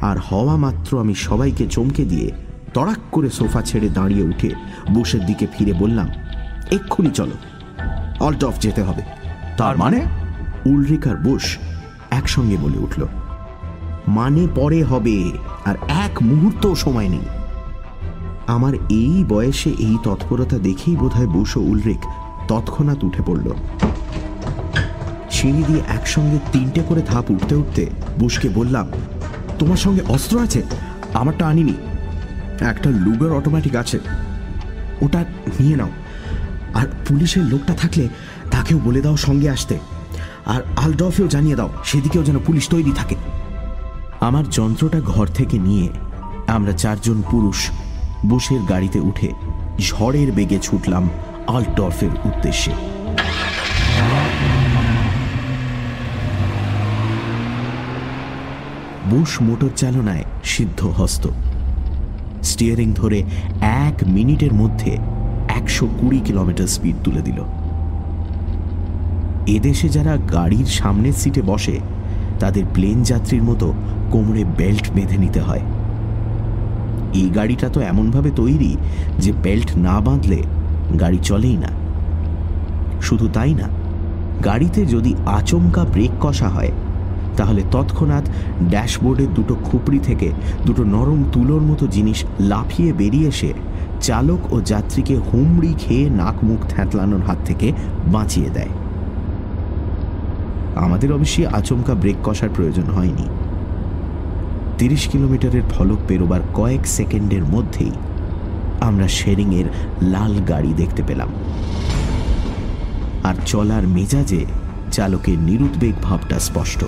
আর হওয়া মাত্র আমি সবাইকে চমকে দিয়ে তড়াক করে সোফা ছেড়ে দাঁড়িয়ে উঠে বুশের দিকে ফিরে বললাম এক্ষুনি চলো অল্ট অফ যেতে হবে। তার মানে উলরিকার বুশ একসঙ্গে বলে উঠল মানে পরে হবে আর এক মুহূর্ত সময় নেই। আমার এই বয়সে এই তৎপরতা দেখেই বোধহয় ও উলরিক তৎক্ষণাৎ উঠে পড়ল। সিঁড়ি দিয়ে একসঙ্গে তিনটে করে ধাপ উঠতে উঠতে বুশকে বললাম, তোমার সঙ্গে অস্ত্র আছে? আমারটা আনিনি। একটা লুগার অটোমেটিক আছে। ওটা নিয়ে নাও। আর পুলিশের লোকটা থাকলে তাকেও বলে দাও সঙ্গে আসতে। আর আলডফেও জানিয়ে দাও, সেদিকেও যেন পুলিশ তৈরি থাকে। আমার যন্ত্রটা ঘর থেকে নিয়ে আমরা চারজন পুরুষ বুশের গাড়িতে উঠে ঝড়ের বেগে ছুটলাম আলটফের উদ্দেশ্যে। বুশ মোটর চালনায় সিদ্ধ হস্ত। স্টিয়ারিং ধরে এক মিনিটের মধ্যে একশো কুড়ি কিলোমিটার স্পিড তুলে দিল। এদেশে যারা গাড়ির সামনের সিটে বসে, তাদের প্লেন যাত্রীর মতো কোমরে বেল্ট বেঁধে নিতে হয়। এই গাড়িটা তো এমনভাবে তৈরি যে বেল্ট না বাঁধলে গাড়ি চলেই না। শুধু তাই না, গাড়িতে যদি আচমকা ব্রেক কষা হয়, তাহলে তৎক্ষণাৎ ড্যাশবোর্ডের দুটো খুপড়ি থেকে দুটো নরম তুলোর মতো জিনিস লাফিয়ে বেরিয়ে এসে চালক ও যাত্রীকে হুমড়ি খেয়ে নাক মুখ থ্যাঁতলানোর হাত থেকে বাঁচিয়ে দেয়। আমাদের অবশ্যই আচমকা ব্রেক কষার প্রয়োজন হয়নি। তিরিশ কিলোমিটারের ফলক পেরোবার কয়েক সেকেন্ডের মধ্যেই আমরা শেরিংয়ের লাল গাড়ি দেখতে পেলাম। আর চলার মেজাজে চালকের নিরুদ্বেগ ভাবটা স্পষ্ট।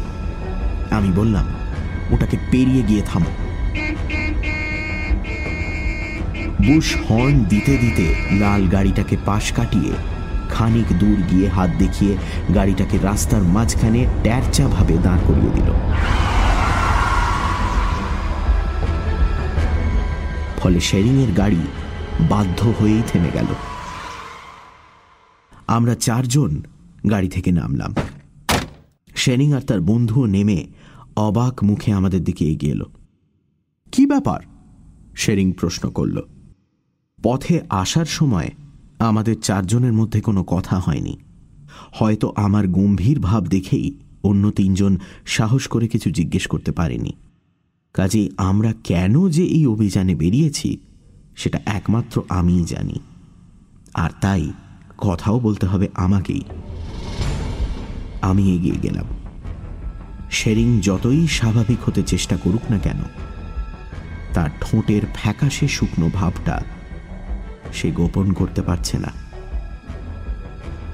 আমি বললাম, ওটাকে পেরিয়ে গিয়ে থামো। বুশ হর্ন দিতে দিতে লাল গাড়িটাকে পাশ কাটিয়ে খানিক দূর গিয়ে হাত দেখিয়ে গাড়িটাকে রাস্তার মাঝখানে ট্যারচা ভাবে দাঁড় করিয়ে দিল। ফলে শেরিংয়ের গাড়ি বাধ্য হয়েই থেমে গেল। আমরা চারজন গাড়ি থেকে নামলাম। শেরিং আর তার বন্ধুও নেমে অবাক মুখে আমাদের দিকে এগিয়ে এলো। কি ব্যাপার? শেরিং প্রশ্ন করল। পথে আসার সময় আমাদের চারজনের মধ্যে কোনো কথা হয়নি। হয়তো আমার গম্ভীর ভাব দেখেই অন্য তিনজন সাহস করে কিছু জিজ্ঞেস করতে পারেনি। কাজেই আমরা কেন যে এই অভিযানে বেরিয়েছি, সেটা একমাত্র আমিই জানি। আর তাই কথাও বলতে হবে আমাকেই। আমি এগিয়ে গেলাম। শেরিং যতই স্বাভাবিক হতে চেষ্টা করুক না কেন, তার ঠোঁটের ফ্যাকাশে শুকনো ভাবটা সে গোপন করতে পারছে না।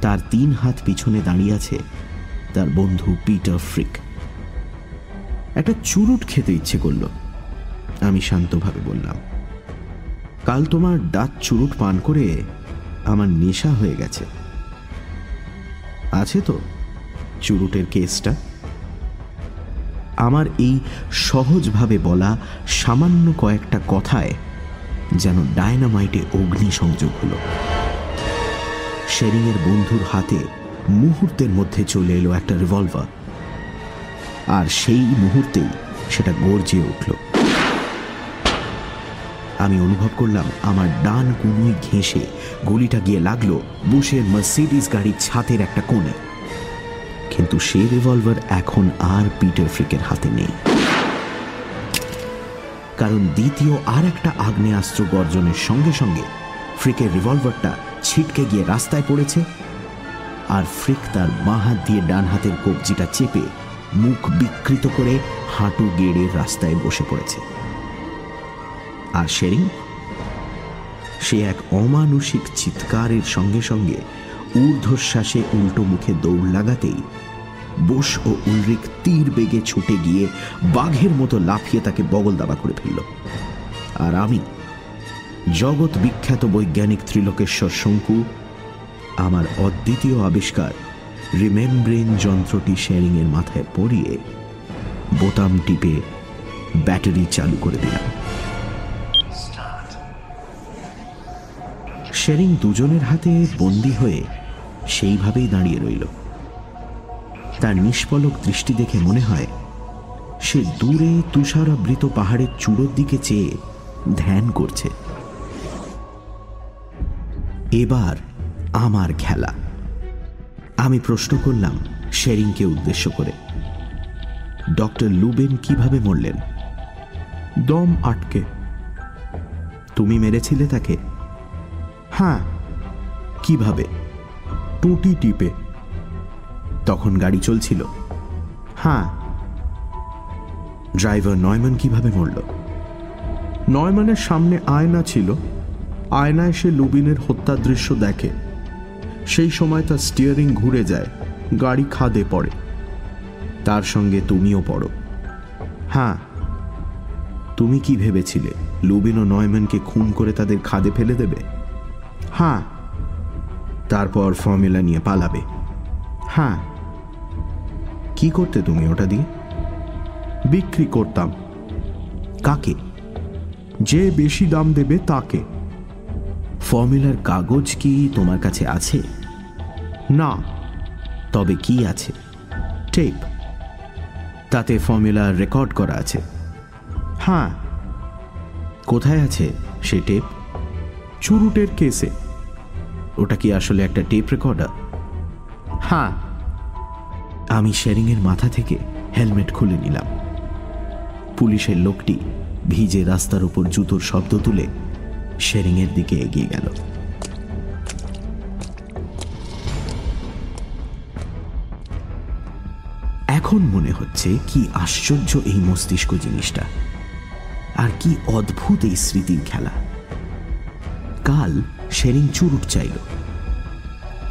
তার তিন হাত পিছনে দাঁড়িয়ে আছে তার বন্ধু পিটার ফ্রিক। একটা চুরুট খেতে ইচ্ছে করল, আমি শান্তভাবে বললাম, কাল তোমার দাঁত চুরুট পান করে আমার নেশা হয়ে গেছে। আছে তো চুরুটের কেসটা? আমার এই সহজভাবে বলা সামান্য কয়েকটা কথায় যেন ডায়নামাইটে অগ্নি সংযোগ হল। শেরিংয়ের বন্ধুর হাতে মুহূর্তের মধ্যে চলে এলো একটা রিভলভার। আর সেই মুহূর্তেই সেটা গর্জে উঠল। আমি অনুভব করলাম আমার ডান কুনুই ঘেঁষে গুলিটা গিয়ে লাগল বুশের মার্সিডিস গাড়ির ছাতের একটা কোণে। কিন্তু সেই রিভলভার এখন আর পিটার ফ্রিকের হাতে নেই। কারণ দ্বিতীয় আর একটা আগ্নেয়াস্ত্র গর্জনের সঙ্গে সঙ্গে ফ্রিকের রিভলভারটা ছিটকে গিয়ে রাস্তায় পড়েছে আর ফ্রিক তার বাঁ হাত দিয়ে ডান হাতের কবজিটা চেপে মুখ বিকৃত করে হাঁটু গেড়ে রাস্তায় বসে পড়েছে। আর শেরিং? সে এক অমানুষিক চিৎকারের সঙ্গে সঙ্গে ঊর্ধ্বশ্বাসে উল্টো মুখে দৌড় লাগাতেই বোস ও উলরিক তীর বেগে ছুটে গিয়ে বাঘের মতো লাফিয়ে তাকে বগল দাবা করে ফেলল। আর আমি, জগৎ বিখ্যাত বৈজ্ঞানিক ত্রিলোকেশ্বর শঙ্কু, আমার অদ্বিতীয় আবিষ্কার রিমেম্ব্রেন যন্ত্রটি শেয়ারিংয়ের মাথায় পরিয়ে বোতাম টিপে ব্যাটারি চালু করে দিলাম। শেরিং দুজনের হাতে বন্দি হয়ে সেইভাবেই দাঁড়িয়ে রইল। তার নিষ্পলক দৃষ্টি দেখে মনে হয় সে দূরে তুষারাবৃত পাহাড়ের চূড়োর দিকে চেয়ে ধ্যান করছে। এবার আমার খেলা। আমি প্রশ্ন করলাম শেরিংকে উদ্দেশ্য করে। ডক্টর লুবেন কীভাবে মরলেন? দম আটকে। তুমি মেরেছিলে তাকে? হ্যাঁ। কীভাবে? টুটি টিপে। তখন গাড়ি চলছিল। হ্যাঁ। ড্রাইভার নয়মান কীভাবে মরল? নয়মানের সামনে আয়না ছিল। আয়নায় সে লুবিনের হত্যার দৃশ্য দেখে। সেই সময় তার স্টিয়ারিং ঘুরে যায়। গাড়ি খাদে পড়ে। তার সঙ্গে তুমিও পড়ো। হ্যাঁ। তুমি কি ভেবেছিলে? লুবিন ও নয়ম্যানকে খুন করে তাদের খাদে ফেলে দেবে? হ্যাঁ। তারপর ফর্মুলা নিয়ে পালাবে। হ্যাঁ। কি করতে তুমি ওটা দিয়ে? বিক্রি করতাম। কাকে? যে বেশি দাম দেবে তাকে। ফর্মুলার কাগজ কি তোমার কাছে আছে? না। তবে কি আছে? টেপ। তাতে ফর্মুলা রেকর্ড করা আছে। হ্যাঁ। কোথায় আছে সে টেপ? চুরুটের কেসে। ওটা কি আসলে একটা টেপ রেকর্ডার? হ্যাঁ। আমি শেরিংয়ের মাথা থেকে হেলমেট খুলে নিলাম। পুলিশের লোকটি ভিজে রাস্তার উপর জুতোর শব্দ তুলে শেরিংয়ের দিকে এগিয়ে গেল। এখন মনে হচ্ছে কি আশ্চর্য এই মস্তিষ্ক জিনিসটা। আর কি অদ্ভুত এই স্মৃতির খেলা। কাল শেরিং চুরুট চাইল।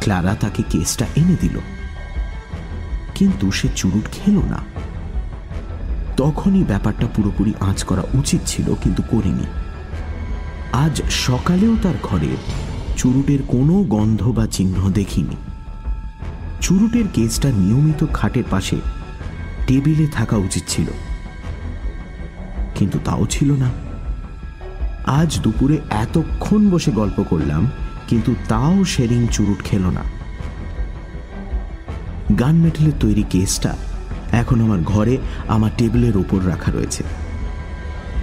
ক্লারা তাকে কেসটা এনে দিল। কিন্তু সে চুরুট খেল না। তখনই ব্যাপারটা পুরোপুরি আঁচ করা উচিত ছিল, কিন্তু করিনি। আজ সকালেও তার ঘরে চুরুটের কোনো গন্ধ বা চিহ্ন দেখিনি। চুরুটের কেসটা নিয়মিত খাটের পাশে টেবিলে থাকা উচিত ছিল। কিন্তু তাও ছিল না। আজ দুপুরে এতক্ষণ বসে গল্প করলাম, কিন্তু তাও শেরিং চুরুট খেল না। গান মেটেলের তৈরি কেসটা এখন আমার ঘরে আমার টেবিলের ওপর রাখা রয়েছে।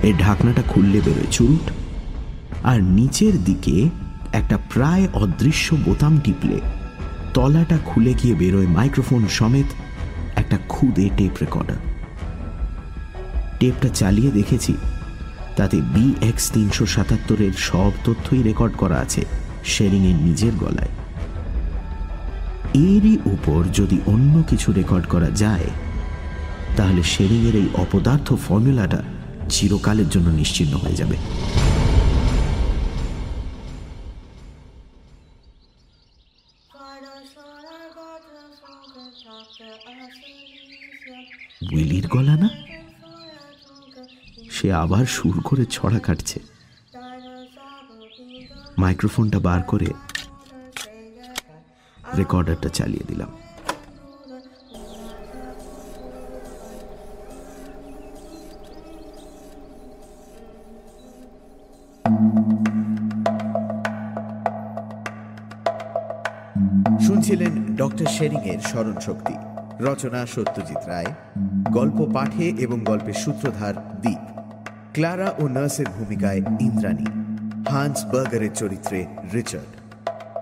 এর ঢাকনাটা খুললে বেরোয় চুরুট। আর নিচের দিকে একটা প্রায় অদৃশ্য বোতাম টিপলে তলাটা খুলে গিয়ে বেরোয় মাইক্রোফোন সমেত একটা খুদে টেপ রেকর্ডার। টেপটা চালিয়ে দেখেছি, তাতে বি এক্স তিনশো সাতাত্তরের সব তথ্যই রেকর্ড করা আছে, শেরিংয়ের নিজের গলায়। এরই উপর যদি অন্য কিছু রেকর্ড করা যায়, তাহলে শেরিংয়ের এই অপদার্থ ফর্মুলাটা চিরকালের জন্য নিশ্চিন্ন হয়ে যাবে। উইলির গলা না? সে আবার সুর করে ছড়া কাটছে। মাইক্রোফোনটা বার করে রেকর্ডারটা চালিয়ে দিলাম। শুনছিলেন ডক্টর শেরিং এর স্মরণ শক্তি। রচনা সত্যজিৎ রায়, গল্প পাঠে এবং গল্পের সূত্রধার দ্বীপ ক্লারা ও নার্সের ভূমিকায় ইন্দ্রাণী। হান্স বার্গারের চরিত্রে রিচার্ড।